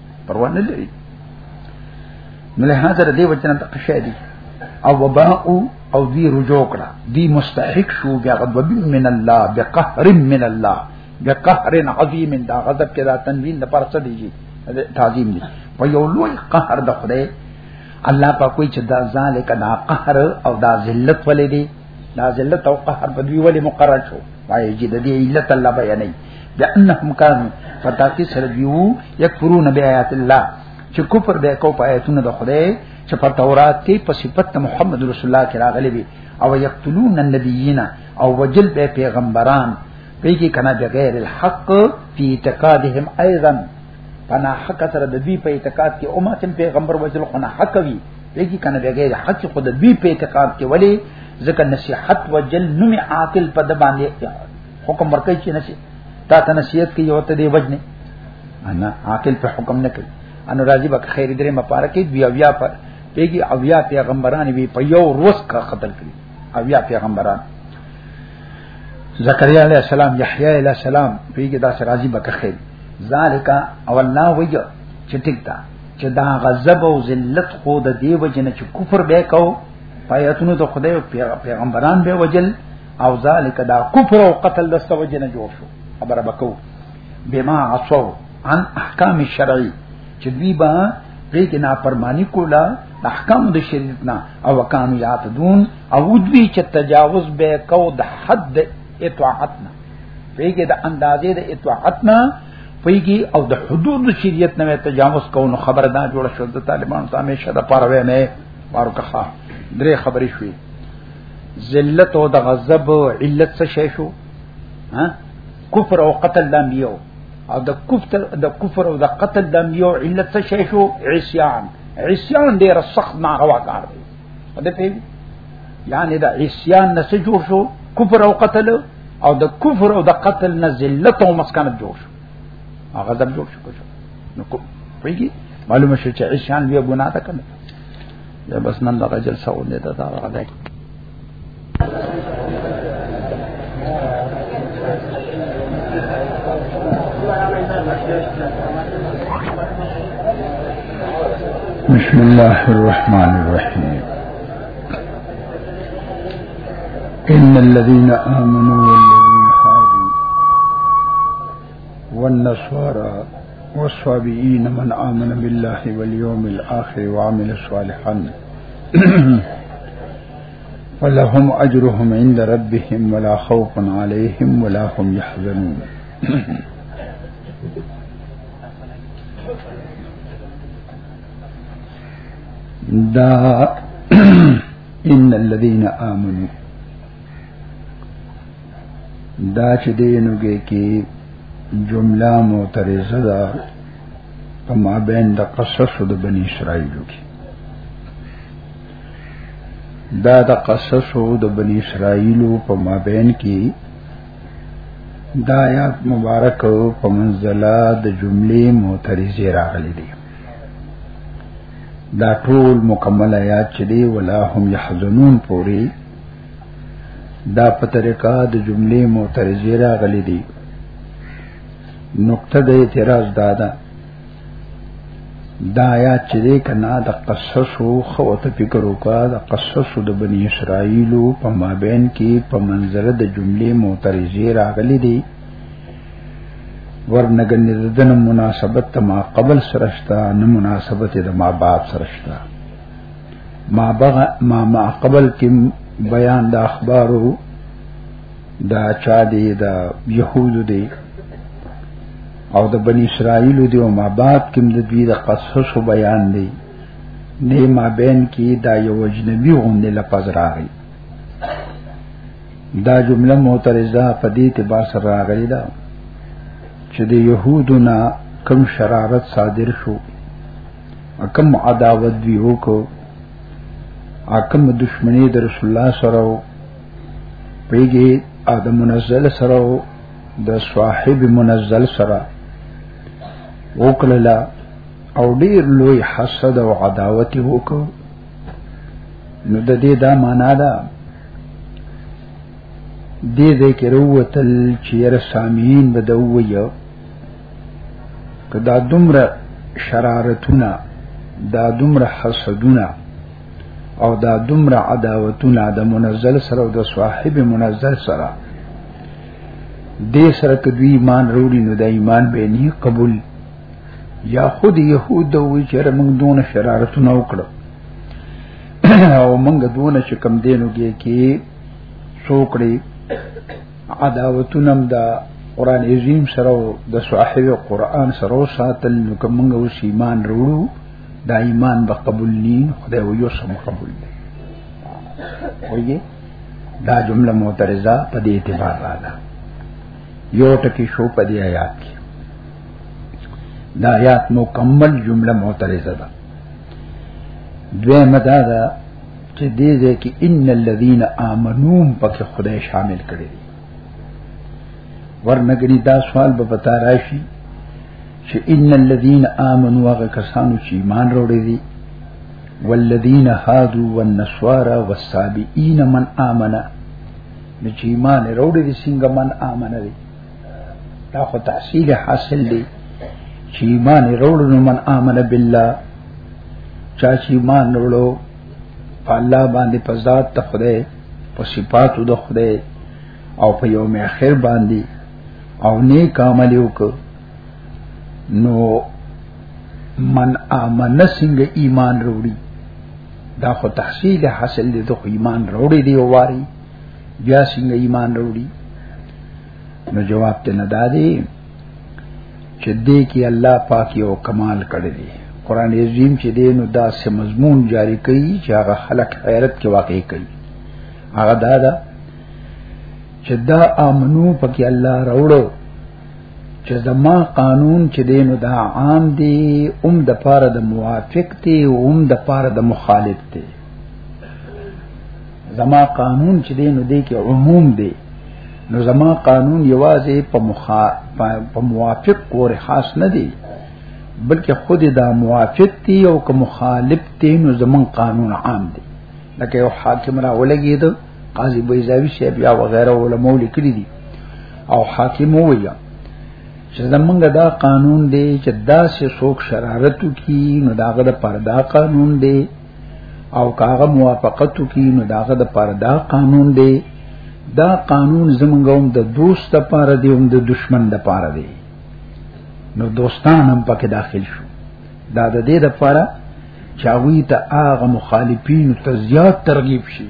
پروا نه لري نو له هغه دې وجنه ته قشه دي او وباء او دی رجوع کړه دی مستحق شو بیا غضب من الله بقهر من الله بقهر عظیم دا غضب کې دا تنوین د پرڅ دیږي تعظیم دي په یو لوی قهر د خدای الله په کوئی چې دا ذالک دا قهر او دا ذلت ولې دي دا ذلت او قهر په دوی ولې مقرر شو وایي چې د دې علت الله بیانې بانهم کان فتاکی سره دیو یکفرون بیاات الله چې کفر به کو پایتونه د خدای چې په تورات کې په صفت محمد رسول الله کې راغلي وي او یقتلون النبیین او وجل به پیغمبران پیږي کنا بغیر الحق فی اعتقادهم ايضا پنا حق سره د دې په اعتقاد کې امه پیغمبر وجل خنا حق وی دګي کنه دګي حق خود دوی په اعتقاد کې ولی ځکه نصيحت وجل نوم عاقل په د باندې حکم ورکړي چې نشي تا ته نصيحت کوي او ته دی وجنه انا عاقل په حکم نه کوي ان راضي بک خیر درې مپاره کې بیا بیا پر پیږي او بیا پیغمبران وی په یو روز کا قتل کړي او بیا پیغمبران زکریا علیہ السلام یحیی علیہ السلام پیږي دا راضي بک خیر ذالک او الله وجه چې ټیک ده چې دا غضب او ذلت خو د دې وجنه چې کفر به کو پایتونو د خدای او پیغمبران به وجل او ذالک دا کفر او قتل دسته وجنه جوړ شو خبره بکو بما عصو عن احکام شرعی چې دوی با دې کې نافرمانی کولا احکام د شریعت نه او کانو یاتدون او دوی چې تجاوز به کو د حد اطاعت نه دې کې د اندازې د اطاعت نه پیږي او د حدود شریعت نه تجاوز کوو نو خبره دا جوړه شو د طالبانو ته همیشه د پاره وې نه بارو کخه درې خبرې شوې ذلت او د غضب او علت څه شي شو ها کفر او قتل د انبیو او د کفر د کفر او د قتل د انبیو علت څه شي شو عصيان عصيان ډیر سخت ناغوا کار دی په دې یعنی د عصيان نه څه جوړ شو کفر او قتل او د کفر او د قتل نه ذلت او مسکنت جوړ شو هغه دم جوړ شو نو کو پیږي معلومه شو چې عشان بیا ګناه ده کنه دا بس نن دغه جلسه ونه ده دا غلای بسم الله الرحمن الرحيم إن الذين آمنوا والذين هادوا والنصارى والصابئين من آمن بالله واليوم الآخر وعمل صالحا فلهم أجرهم عند ربهم ولا خوف عليهم ولا هم يحزنون دا ان الذين امنوا دا چې دینوږي کې جمله معترضه ده په مابین د قصص د بنی اسرائیل کې دا د قصص د بنی اسرائیل په مابین کې دا آیات مبارک په منزله د جملې معترضه راغلي دي دا ټول مکمل آیات چې دی ولا هم يحزنون پوری دا په طریقه د جملې معترضه راغلي دي نقطه د اعتراض دا ده دا آیات چې دی کنا د قصص او خوت فکر وکا د قصص د بنی اسرائیل په مابین کې په منظر د جملې معترضه راغلي دي ورنګنې د دنه مناسبت ته ما قبل سرشتہ نه مناسبت د ما بعد سرشتہ ما بغ ما ما قبل کې بیان د اخبارو دا چا دی دا يهود دی او د بنی اسرائیل دی او ما بعد کې د دوی د قصص بیان دی نه ما بین کې دا یو اجنبي غوندې لپس راغی دا جمله معترضه په دې اعتبار سره راغلی ده چې د يهودنا کم شرارت صادر شو کم عداوت دی وکړو کم دشمنی د رسول الله سره پیږي ادم منزل سره د صاحب منزل سره وکړه او ډیر لوی حسد او عداوت وکړو نو د دې دا معنا ده دې ذکر وتل چې رسامین به د ویو کدا دومره شرارتونه دا دومره حسدونه او دا دومره عداوتونه د منزل سره او د صاحب منزل سره دې سره کدوی ایمان وروړي نو د ایمان به نه قبول یا خود يهود وی چې موږ دون شرارتونه وکړو او موږ دون چې کم دینوږي کې څوکړي عداوتونم دا قران عظیم سره د صاحب قران سره ساتل نو کوم موږ اوس ایمان وروړو دا ایمان به قبول ني خدای ویو سم قبول دی وایي دا جمله معترضه په دې اعتبار راځه یو ټکی شو په دې آیات کې دا آیات مکمل جمله معترضه ده دوی مدا ده چې دې دې کې ان الذين امنون پکې خدای شامل کړي دي ورنګنی دا سوال به پتا راشي چې ان الذين امنوا هغه کسانو چې ایمان وروړي دي والذین هادو والنصارى والصابئین من آمن نو چې ایمان وروړي دي څنګه من آمن دي دا خو تحصیل حاصل دی چې ایمان وروړو نو من امن بالله چا چې ایمان وروړو په الله باندې په ذات ته خدای په صفاتو د خدای او په یوم اخر باندې او نیک عمل وکړو نو من امن څنګه ایمان وروړي دا خو تحصیل حاصل دی د ایمان وروړي دی واري بیا څنګه ایمان وروړي نو جواب ته نه دادي چې دې کې الله پاک یو کمال کړی دی قران عظیم چې دین او دا سه مضمون جاری کړي چې هغه خلق حیرت کې واقع کړي هغه دا دا چې دا امنو پکې الله راوړو چې زما قانون چې دین او دا عام دی اوم د پاره د موافق دی اوم د پاره د مخالف دی زما قانون چې دی نو دی کې عموم دی نو زما قانون یوازې په مخا په موافق پورې خاص نه دی بلکې خود دا موافق دی او که مخالف دی نو زمون قانون عام دی لکه یو حاکم را ولګید قاضي بیزاوی شه بیا وغیرہ علماء لیکلی دي او حاکم ویا چې زمونږ دا قانون دی چې دا سه څوک شرارت کی نو داغه د پردا قانون دی او کاغه موافقت کی نو داغه د پر دا قانون دی دا قانون زمونږوم د دوست لپاره دی هم د دشمن لپاره دی نو دوستان هم پکې داخل شو دا د دې لپاره چاوی ته هغه مخالفین ته زیات ترغیب شي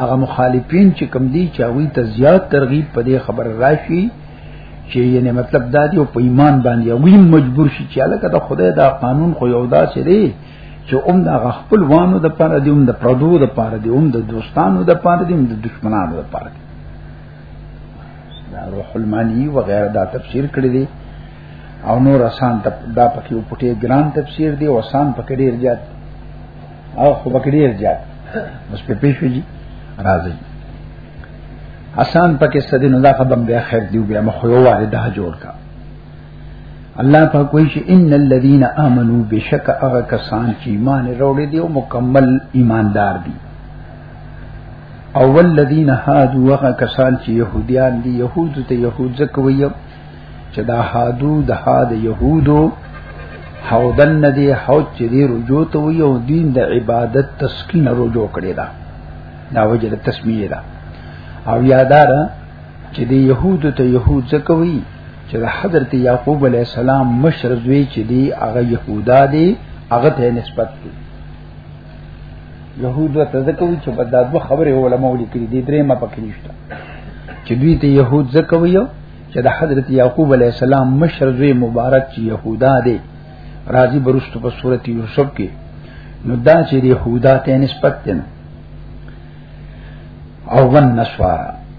هغه مخالفین چې کم دي چاوی ته زیات ترغیب په دې خبر راشي چې یعنی مطلب دا دی او په ایمان باندې وی مجبور شي چې الکه د خدای دا قانون خو یو دا سره چې اوم د خپل وانو د پاره دی اوم د پردو د پاره دی اوم د دوستانو د پاره دی اوم د دشمنانو د پاره دی دا روح المانی و غیره دا تفسیر کړی دی او نور آسان دا پکې او پټي ګران تفسیر دی او آسان پکې ډیر زیات او خو پکې ډیر زیات اوس په پیښو جی راځي آسان پکې سدي نو دا خدام بیا خیر دی بیا مخ یو واره دا جوړ کا الله په کوئی شي ان الذين امنوا بشک هغه کسان چې ایمان وروړي دي او مکمل ایماندار دي او الذين هادو هغه کسان چې يهوديان دي يهود ته يهود ځکه وي چې دا هادو د هاد يهودو حودن ندی حوج چې دی رجوع ته وي او دین د عبادت تسکین رجوع کړی دا دا وجه د تسمیه دا او یادار چې دی يهود ته يهود ځکه وي چې د حضرت یعقوب علی السلام مشر زوی چې دی هغه یهودا دی هغه ته نسبت دی یهود ته ځکوي چې په دادو خبره علماء لیکلي دي درې ما پکې نشته چې دوی ته یهود ځکوي چې د حضرت یعقوب علی السلام مشر زوی مبارک چې یهودا دی راضی برست په صورت یوسف کې نو دا چې یهودا ته نسبت دی او ون نسوارا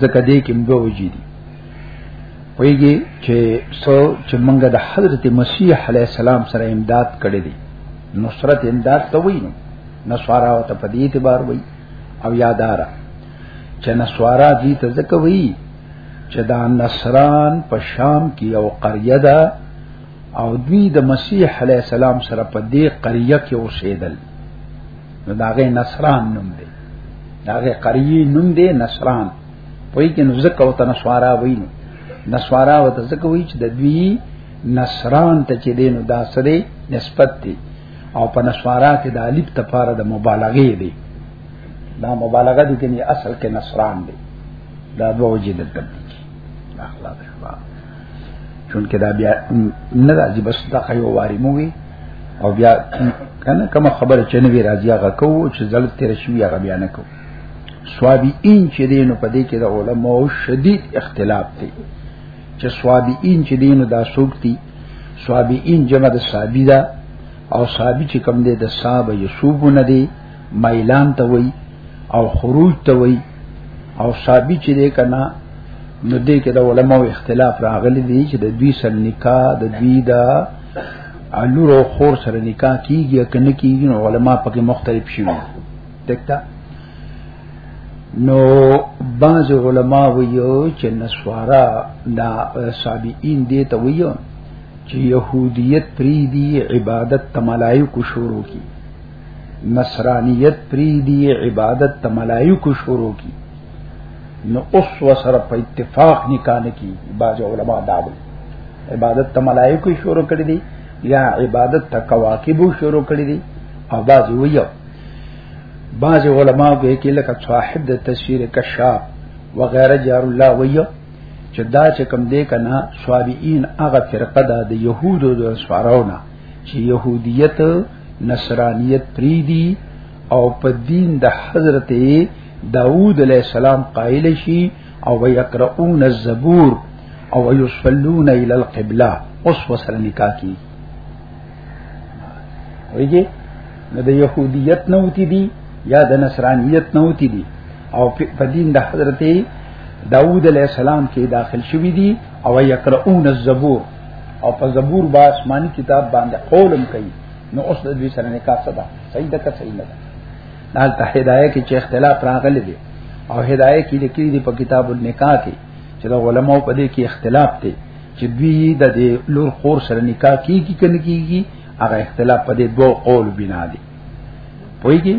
ځکه دې کې موږ وجې دي ویږي چې سو چې موږ د حضرت مسیح علی السلام سره امداد کړې دي نصرت امداد ته وینو نسوارا او ته په دې اعتبار وای او یادارا چې نسوارا دې ته ځکه وای چې دا نصران په شام کې او قريه ده او دوی د مسیح علی السلام سره په دې قريه کې اوسېدل نو داغه نصران نوم دی داغه قریه نوم دی نصران پوی کې نو زکه او تنسوارا وای نو نسوارا او ته زکه وای چې د دوی نصران ته چې دینو دا سره نسبت دی او په نسوارا کې د الف تفاره د مبالغه دی دا مبالغه دي کني اصل کې نصران دی دا دوه وجې دلته اخلاق شوا چونکه دا بیا نه راځي بس دا یو واری مو وی او بیا کنه کوم خبره چې نه وی راځي هغه کوو چې زلت تیر شوی هغه بیا نه کوو سوابی ان چې دینو په دې کې د علماو شدید اختلاف دی چې سوابی ان چې دینو دا سوق دی سوابی ان جمع د صابی دا او صابی چې کم دی د صاب یسوب نه دی ميلان ته وای او خروج ته وای او صابي چې دې کنا نو دې کې د علماو اختلاف راغلي دي چې د دوی سره نکاح د دوی دا الور او خور سره نکاح کیږي کنه کیږي نو علما پکې مختلف شي دکتا نو بعض علما ویو چې نسوارا دا صابئین دې ته ویو چې يهوديت پری دی عبادت تملایو کو شروع کی نصرانیت پری دی عبادت ته ملائکه شروع کی نو اوس وسره په اتفاق نکاح نه کی باج علماء داوی عبادت ته ملائکه شروع کړی دی یا عبادت ته کواکب شروع کړی دی او باج ویو باج علماء به کې لکه صاحب د تفسیر کشاف وغیرہ جار الله ویو چې دا چې کم دی کنا صابئین هغه فرقه ده د يهودو د سوارونه چې يهودیت نصرانیت پریدي او په دین د حضرت داوود علیه السلام قائل شي او یقرؤون الزبور او یصلون الی القبلہ اوس وسره نکاح کی ویږي نو د يهوديت نه وتی دي یا د نصرانيت نه وتی دي او په دین د حضرت داوود علیه السلام کې داخل شوی دي او یقرؤون الزبور او په زبور با آسماني کتاب باندې قولم کوي نو اوس د دې سره نکاح صدا صحیح ده که صحیح نه ده دال ته هدايه کې چې اختلاف راغلی دی او هدايه کې لیکلي دی په کتاب النکاح کې چې د علماو په دې کې اختلاف دی چې دوی د دې لور خور سره نکاح کیږي کنه کیږي هغه اختلاف په دې دوه قول بنا دی پويږي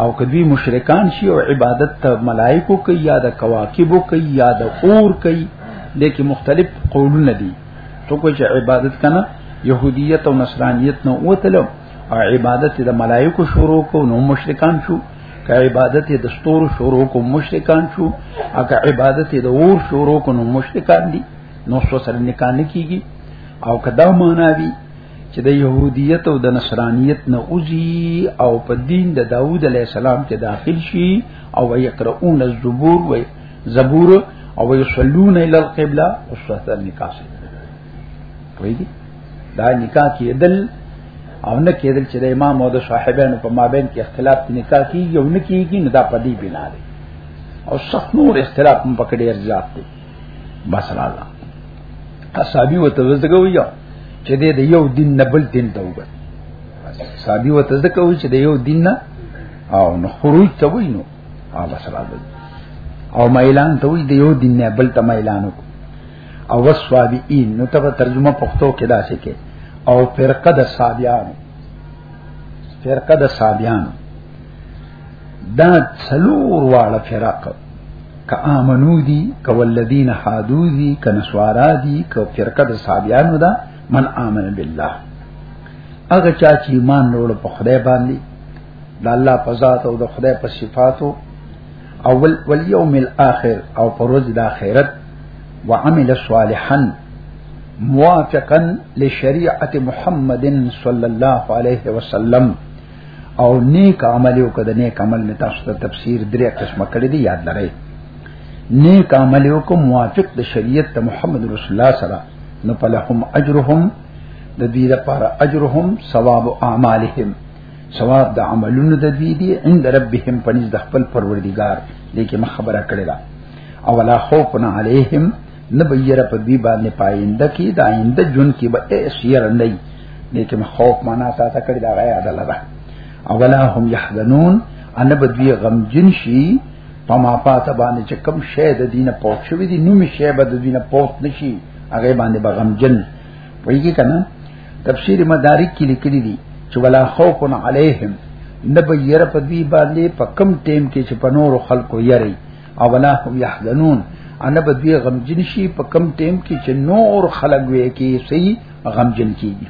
او کدی مشرکان شي او عبادت ته ملائکو کوي یا د کواکبو کوي یا د اور کوي دغه مختلف قولونه دي تو کوئی چې عبادت کنه يهوديت او نصرانيت نه وتلو او عبادت د ملائکو شروع کو نو مشرکان شو که عبادت د ستورو شروع کو مشرکان شو اګه عبادت د اور شروع کو نو مشرکان دي نو سو سره نکاح نه کیږي او کدا معنا وی چې د يهوديت او د نصرانيت نه اوزي او په دین د داوود علی السلام کې داخل شي او يقرؤون الزبور و زبور او يصلون الى القبلة وسط النکاح وایي دا نکاح کېدل او نه کېدل چې د امام او د صاحبانو په مابین کې اختلاف نکاح کیږي او نه کیږي نه دا په دې بنا دی او سخت نور اختلاف هم پکې ډیر زیات دی بس راځه اصحابي وته زګوي چې دې د یو دین نه بل دین ته وګت اصحابي وته زګوي چې د یو دین نه او نو خروج ته وینو او بس راځه او مایلان ته وي د یو دین نه بل ته مایلان وکړو او وسوابین نو ته ترجمه پښتو کې دا شي کې او فرقه د صابیان فرقه د صابیان دا څلور واړه فرقه که آمنو دی که والذین حادو دی که نسوارا دی که فرقه د صحابیانو ده من آمن بالله هغه چا چې ایمان وروړ په خدای باندې د الله په ذات او د خدای په صفاتو او والیوم الاخر او پر ورځ د آخرت وعمل صالحا موافقا لشریعت محمد صلی الله علیه وسلم او نیک عمل یو کده نیک عمل می تاسو ته تفسیر درې قسمه کړی دی یاد لرئ نیک عمل یو کو موافق د شریعت ته محمد رسول الله سره نو پلهم اجرهم د دې لپاره اجرهم ثواب اعمالهم ثواب د عملونو د دې دی عند ربهم پنځ د خپل پروردگار دې کې مخبره کړی دا اولا خوفنا علیهم نه به یره په دی باندې پاینده کې دا آینده جون کې به ایس یره نه لیکن خوف معنا ساته کړی دا غیا عدالت ده اولا هم یحزنون ان به دی غم جن شي په ما پاته باندې چې کم شی د دینه پوښ شوی دی نو می شی به د دینه پوښ نشي هغه باندې به غم جن وایي کنه تفسیر مدارک کې لیکلي دي چې ولا خوف علیهم نبی یره په دی باندې په کم ټیم کې چې په نور خلکو یری او ولا هم يحزنون انا بدوی غمجن شي په کم ټیم کې چې نور خلق وې کې سي غمجن کیږي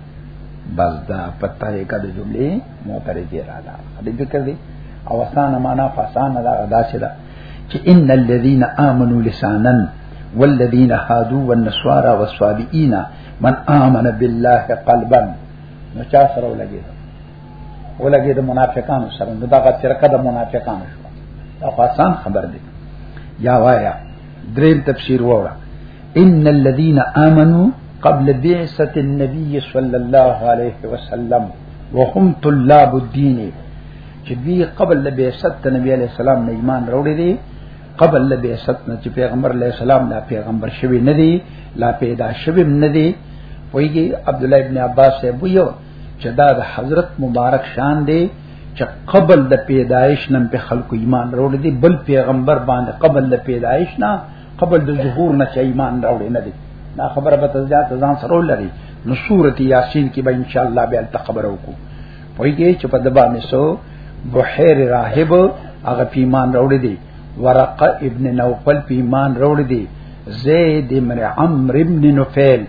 بس دا پتا یې کده جملې معترضه را ده دې ذکر دي او آسان معنا فسان دا ادا شي دا چې ان الذين امنوا لسانا والذين هادوا والنصارى والصابئين من امن بالله قلبا نو چا سره ولګي ولګي د منافقانو سره نو دا غا فرقه د منافقانو شو دا خاصان خبر دي یا وایا دریم تفسیر وره ان الذين امنوا قبل بعثه النبي صلى الله عليه وسلم وهم طلاب الدين چې دوی قبل له بعثت نبی عليه السلام نه ایمان وروړي دي قبل له بعثت نه چې پیغمبر عليه السلام نه پیغمبر شوی نه دی لا پیدا شوی نه دی ویږي عبد الله ابن عباس سے بو یو چې دا د حضرت مبارک شان دی چې قبل د پیدایش نن په خلکو ایمان راوړ دي بل پیغمبر باندې قبل د پیدایش نه قبل د ظهور نه چې ایمان راوړ نه دي دا خبره به تزداد ځان سره لري نو سورته یاسین کې به ان شاء الله به الته خبر وکړو پویږي چې په دبا مې سو بحیر راهب هغه پیمان راوړ دي ورقه ابن نوفل پیمان راوړ دي زید ابن عمرو ابن نوفل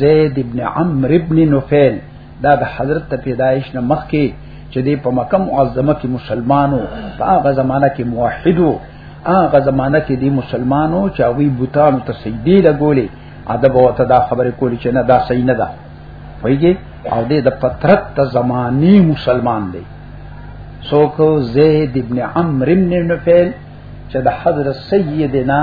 زید ابن عمرو ابن نفیل دا د حضرت پیدایش نه مخکې چې دی په مکه معظمه کې مسلمانو په هغه زمانہ کې موحدو هغه زمانہ کې دی مسلمانو چې وی بوتانو ته سجدي لګولې ادب او تدا خبرې کولې چې نه دا صحیح نه ده وایي او دې د فطرت ته زماني مسلمان دی سوکو زید ابن عمرو ابن نفیل چې د حضرت سیدنا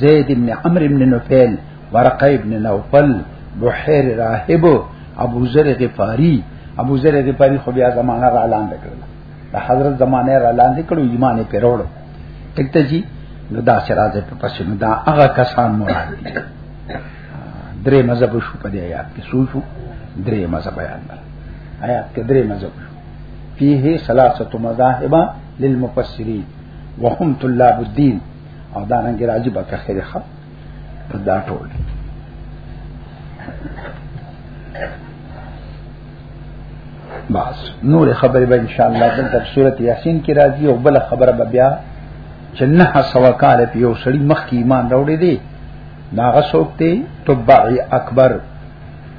زید ابن عمرو ابن نوفل ورقه ابن نوفل بحیر راهب ابو ذر غفاری ابو ذر غفاری خو بیا زمانہ را لاندې کړل د حضرت زمانه را لاندې کړو ایمان یې پیروړ ټیک ته جی نو دا شرازه په پښې نو دا هغه کسان مراد دي درې مذهب شو په دې آیات کې سو شو درې مذهب بیان ده آیات کې درې مذهب شو فيه ثلاثه مذاهب للمفسرين وهم طلاب الدين او دا رنګ راځي په کخیر ښه په دا ټول بس نور خبرې به ان شاء الله د تفسیرت یاسین کې راځي او بل خبره به بیا چې نه سوا کال په یو سړی مخ کې ایمان راوړی دی ناغه څوک دی تبع اکبر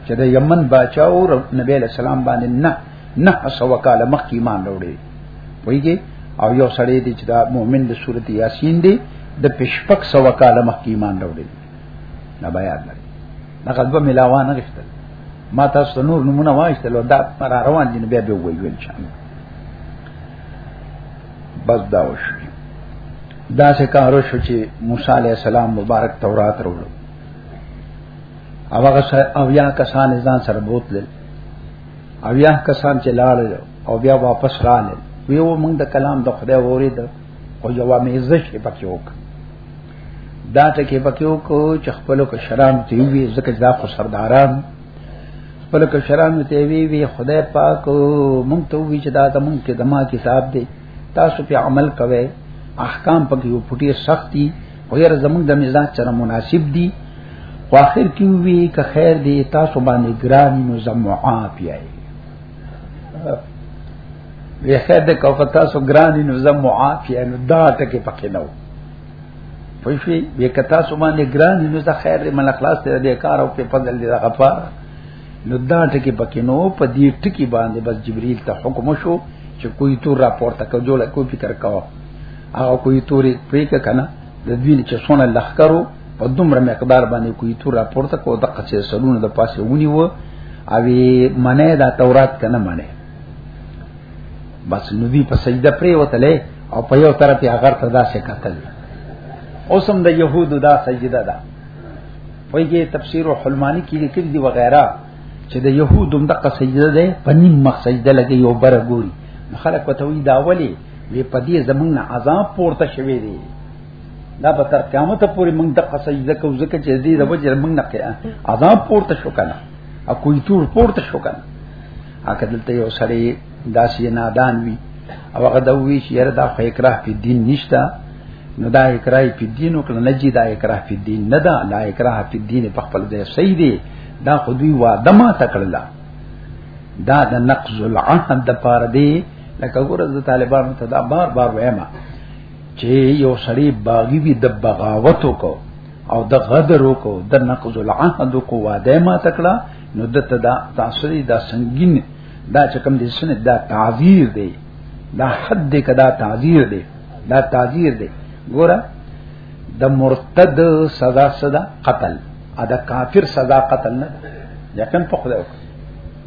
چې د یمن بچاو نبی له سلام باندې نه نه سوا کال مخ کې ایمان راوړی ویږي او یو سړی دی چې دا مؤمن د سورته یاسین دی د پشپک سو کاله مخکې ایمان راوړي نه بیا نه دا غلبه ملاوانه غشتل ما تاسو نور نمونه وایستل دا پر روان دي بیا به وایو ان شاء الله بس دا وش دا څه کارو شو چې موسی علی السلام مبارک تورات وروړو او هغه او یا کسان ځان سره بوتل او یا کسان چې لاړل او بیا واپس راغلل وی و موږ د کلام د خدای اورید او یو میزه شي پکې وک دا ته کې پکې وک چې خپل کو شرام ته وی زکه دا خو سرداران خپل کو شرام ته وی وی خدای پاک موږ ته وی چې دا ته موږ کې دما کتاب دی تاسو په عمل کوئ احکام پکې یو پټي سختي او یره زمونږ د مزاج سره مناسب دي خو اخر کې وی که خیر دی تاسو باندې ګران نو زموعا پیای وی خیر د کو پتا سو ګران نو زموعا پیای نو دا ته کې پکې نو پښې وی کتا سو باندې ګران نو زه خیر مل اخلاص ته دې کار او په فضل دې غفار نو دا ټکی پکې نو په دې ټکی باندې بس جبرئیل ته حکم شو چې کوی تور راپورته کو جوړه کو فکر کا هغه کوی تورې پریک کنه د دوی چې څونه لخرو په دومره مقدار باندې کوی تور راپورته کو د قصې سرونه د پاسه ونی و او منه دا تورات کنه منه بس نو دی په سجده پرې وتلې او په یو طرف یې هغه ته دا څه قتل اوسم د يهودو دا سجده ده وایي تفسیر حلمانی کې لیکل دی وغیرہ چې د يهودوم د قصیده ده په نیم مخ سجده لګي یو بر ګوري خلک وته وی دا ولی وی په دې زمنګ نه عذاب پورته شوی دی دا به تر قیامت پورې موږ د قصیده کو ځکه چې دې د وجه موږ نه کړه عذاب پورته شو کنه او کوی تور پورته شو کنه اګه دلته یو سړی دا سی نادان وی او هغه دا وی چې یره دا خو اکراه په دین نشتا نو دا اکراه په دین او کله نجی دا اکراه په دین نه دا لا اکراه په دین په خپل ځای صحیح دی دا خو دوی وعده ما تکړه دا د نقض العهد د پاره دی لکه ګوره د طالبانو ته دا بار بار وایم چې یو سړی باغی وی د بغاوت کو او د غدر کو د نقض العهد کو وعده ما تکړه نو دته دا تاسو دا سنگین دا چې کوم دې سنت دا تعذير دی دا حد دې کدا تعذير دی دا تعذير دی ګوره د مرتد سزا سزا قتل ا د کافر سزا قتل نه یقین په خدای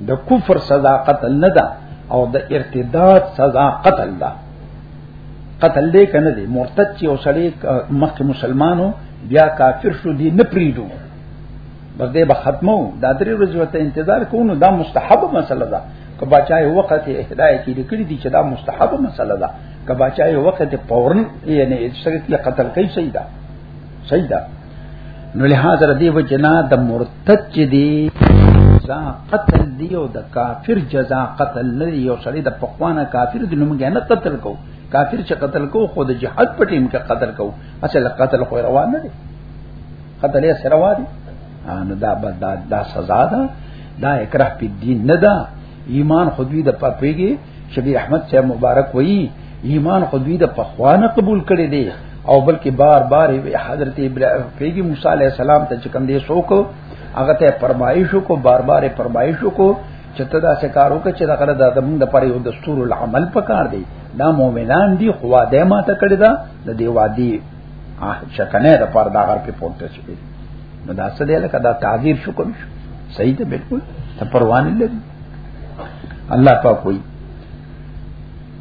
د کفر سزا قتل نه ده او د ارتداد سزا قتل ده قتل دې کنه دي مرتد چې اوسړي مخکې مسلمانو بیا کافر شو دي نه پریدو بس دې به ختمو دا درې ورځې وته انتظار کوو نو دا مستحب مسله ده که بچای وخت هدايه کې لیکلي دي چې دا مستحب مسله ده که بچای وخت پورن یعنی سره کې قتل کوي صحیح ده صحیح ده نو له حاضر دی و جنا د مرتد چې دی جزا قتل دی او د کافر جزا قتل نه دی او سړی د پخوانه کافر د نوم نه قتل کو کافر چې قتل کو خود جهاد پټیم کې قتل کو اصل قتل خو روان نه دی قتلې سره وادي نو دا بس دا, دا سزا ده دا اکراه په دین نه ده ایمان خودوی د پپېږي شبیر احمد صاحب مبارک وایي ایمان خودوی د پخوانه قبول کړي دي او بلکې بار بار حضرت ابراهیم پیږي موسی علی السلام ته چکم دې سوک هغه ته پرمایشو کو بار بار پرمایشو کو چته دا سکارو کې چې دا کړه د دمون د پر یو دستور العمل پکار دی دا مؤمنان دی خوا دې ماته کړی دا د دیوادی اه چکنه د پر دا غر کې پورته شي نو دا څه دی لکه دا تعذير شو کوم شو صحیح ده بالکل ته پروانه لري الله پاک کوئی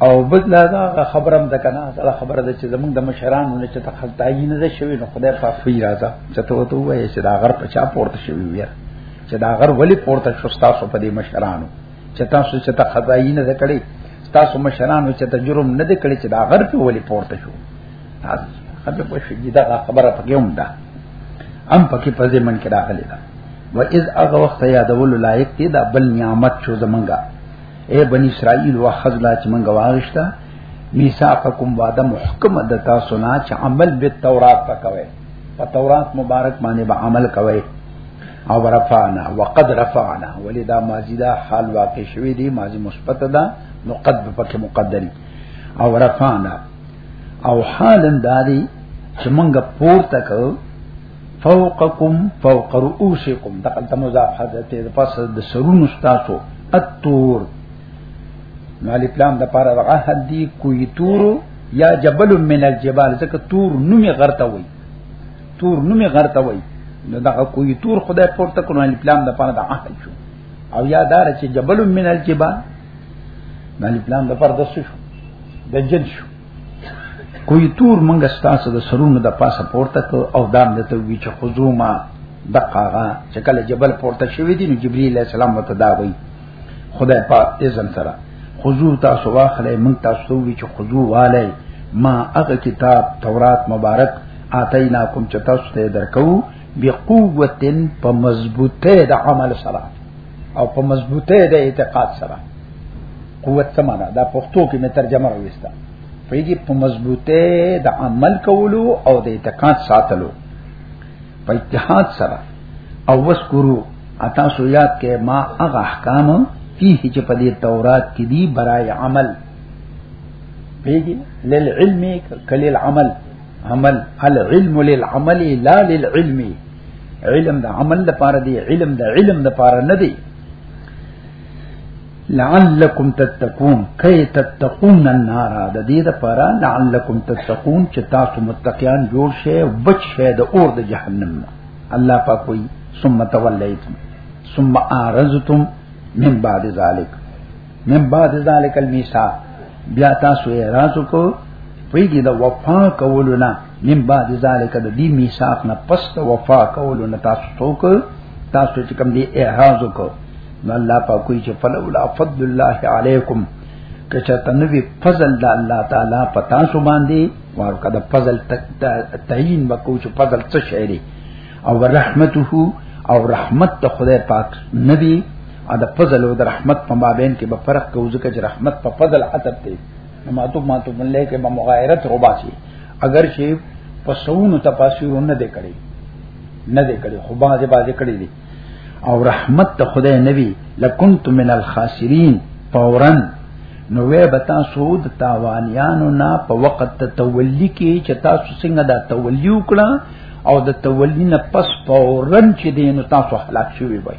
او بل دا خبرم ده کنه دا خبره ده چې زمونږ د مشرانو نه چې تخلتایي نه ده شوی نو خدای پاک فی راځه چې ته وته وایې چې دا غر په چا پورته شوی ویا چې دا غر ولی پورته شو تاسو په دې مشرانو چې تاسو چې تخلتایي نه ده کړی تاسو مشرانو چې ته جرم نه ده کړی چې دا غر په ولی پورته شو خبر په شي دا خبره پکې هم ده ام پکې په ځمن کې راغلي ده و اذ هغه وخت یادول لایق دی دا بل نعمت شو زمونږه اے بنی اسرائیل واخذ لا چې مونږه واغښتا میثاقکم وعده محکم د تاسو نه چې عمل به تورات پکوي په تورات مبارک باندې به عمل کوي او رفعنا وقد رفعنا ولدا ماضی دا حال واقع شوی دی ماضی مثبت ده نو قد پکې مقدری او رفعنا او حالن دادی چې مونږه پورته کو فوقکم فوق رؤوسکم دغه د مضاف حضرت د پس د سرونو تاسو اتور مالی پلان د پاره دغه حدی کوی تور یا جبل من الجبال ځکه تور نومي غرته وای تور نومي غرته وای نو دغه کوی تور خدای پورته کړو مالی پلان د پاره د عهد شو او یا دار چې جبل من الجبال مالی پلان د پاره د شو دجل شو کوی تور منګ ستاسو د سرونو د پاسه پورته کو او دام دته وی چې خزوما دقاغه چې کله جبل پورته شوی دی نو جبرئیل علیہ السلام وته دا وی خدای پاک اذن سره خضوع تاسو واخلې من تاسو وی چې خضوع والے ما هغه کتاب تورات مبارک آتینا کوم چې تاسو ته درکو بقوتن په مضبوطه د عمل سره او په مضبوطه د اعتقاد سره قوت څه معنا دا پښتو کې مې ترجمه راوېستا پیږي په مضبوطه د عمل کولو او د اعتقاد ساتلو په اتحاد سره او وسکرو اتا سو یاد کې ما هغه احکام فيه چې په دې تورات کې دي برای عمل پیږي للعلم کلیل عمل عمل العلم للعمل لا للعلم علم د عمل لپاره دی علم د علم لپاره نه دی لعلکم تتقون کای تتقون النار د دې لپاره لعلکم تتقون چې تاسو متقیان جوړ شئ او بچ شئ د اور د جهنم نه الله پاک وایي ثم تولیتم ثم اعرضتم من بعد ذلك من بعد ذلك الميثاق بیا تاسو یې راځو کو پیګی د وفا کولونه من بعد ذالک د دې میثاق نه پس ته وفا کول نه تاسو څوک تاسو چې کوم دی اعراض وکړو نو الله په کوئی چې فلولا فضل الله علیکم که چاته نوی فضل د الله تعالی پتا سو باندې وار کده فضل تعین وکړو چې فضل څه شی دی او رحمته او رحمت ته خدای پاک نبی ا د فضل او د رحمت په مابین کې به فرق کوو ځکه چې رحمت په فضل عتب دی ماتوب ماتوب ملې کې به مغایرت روباسي اگر چې په سونو تفاسیر نه دی کړی نه دی کړی خو باځه باځه کړی دی او رحمت ته خدای نبی لکنت من الخاسرین فورا نو وې بتا سود تاوانیانو نا په وخت ته تولی کې چې تاسو څنګه دا تولی وکړه او د تولی نه پس فورا چې دین تاسو هلاک شوی وای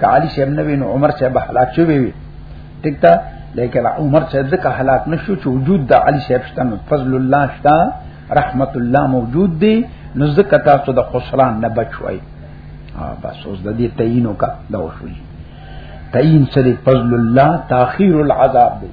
کالی شیب نبی نو عمر شیب حلاک شو وی ٹھیک تا لیکن عمر شیب ځکه حلاک نشو چې وجود د علی شیب شته نو فضل الله شته رحمت الله موجود دی نو ځکه تاسو د خسران نه بچوي ها بس اوس د دې تعینو کا دا وشوي تعین سره فضل الله تاخير العذاب دی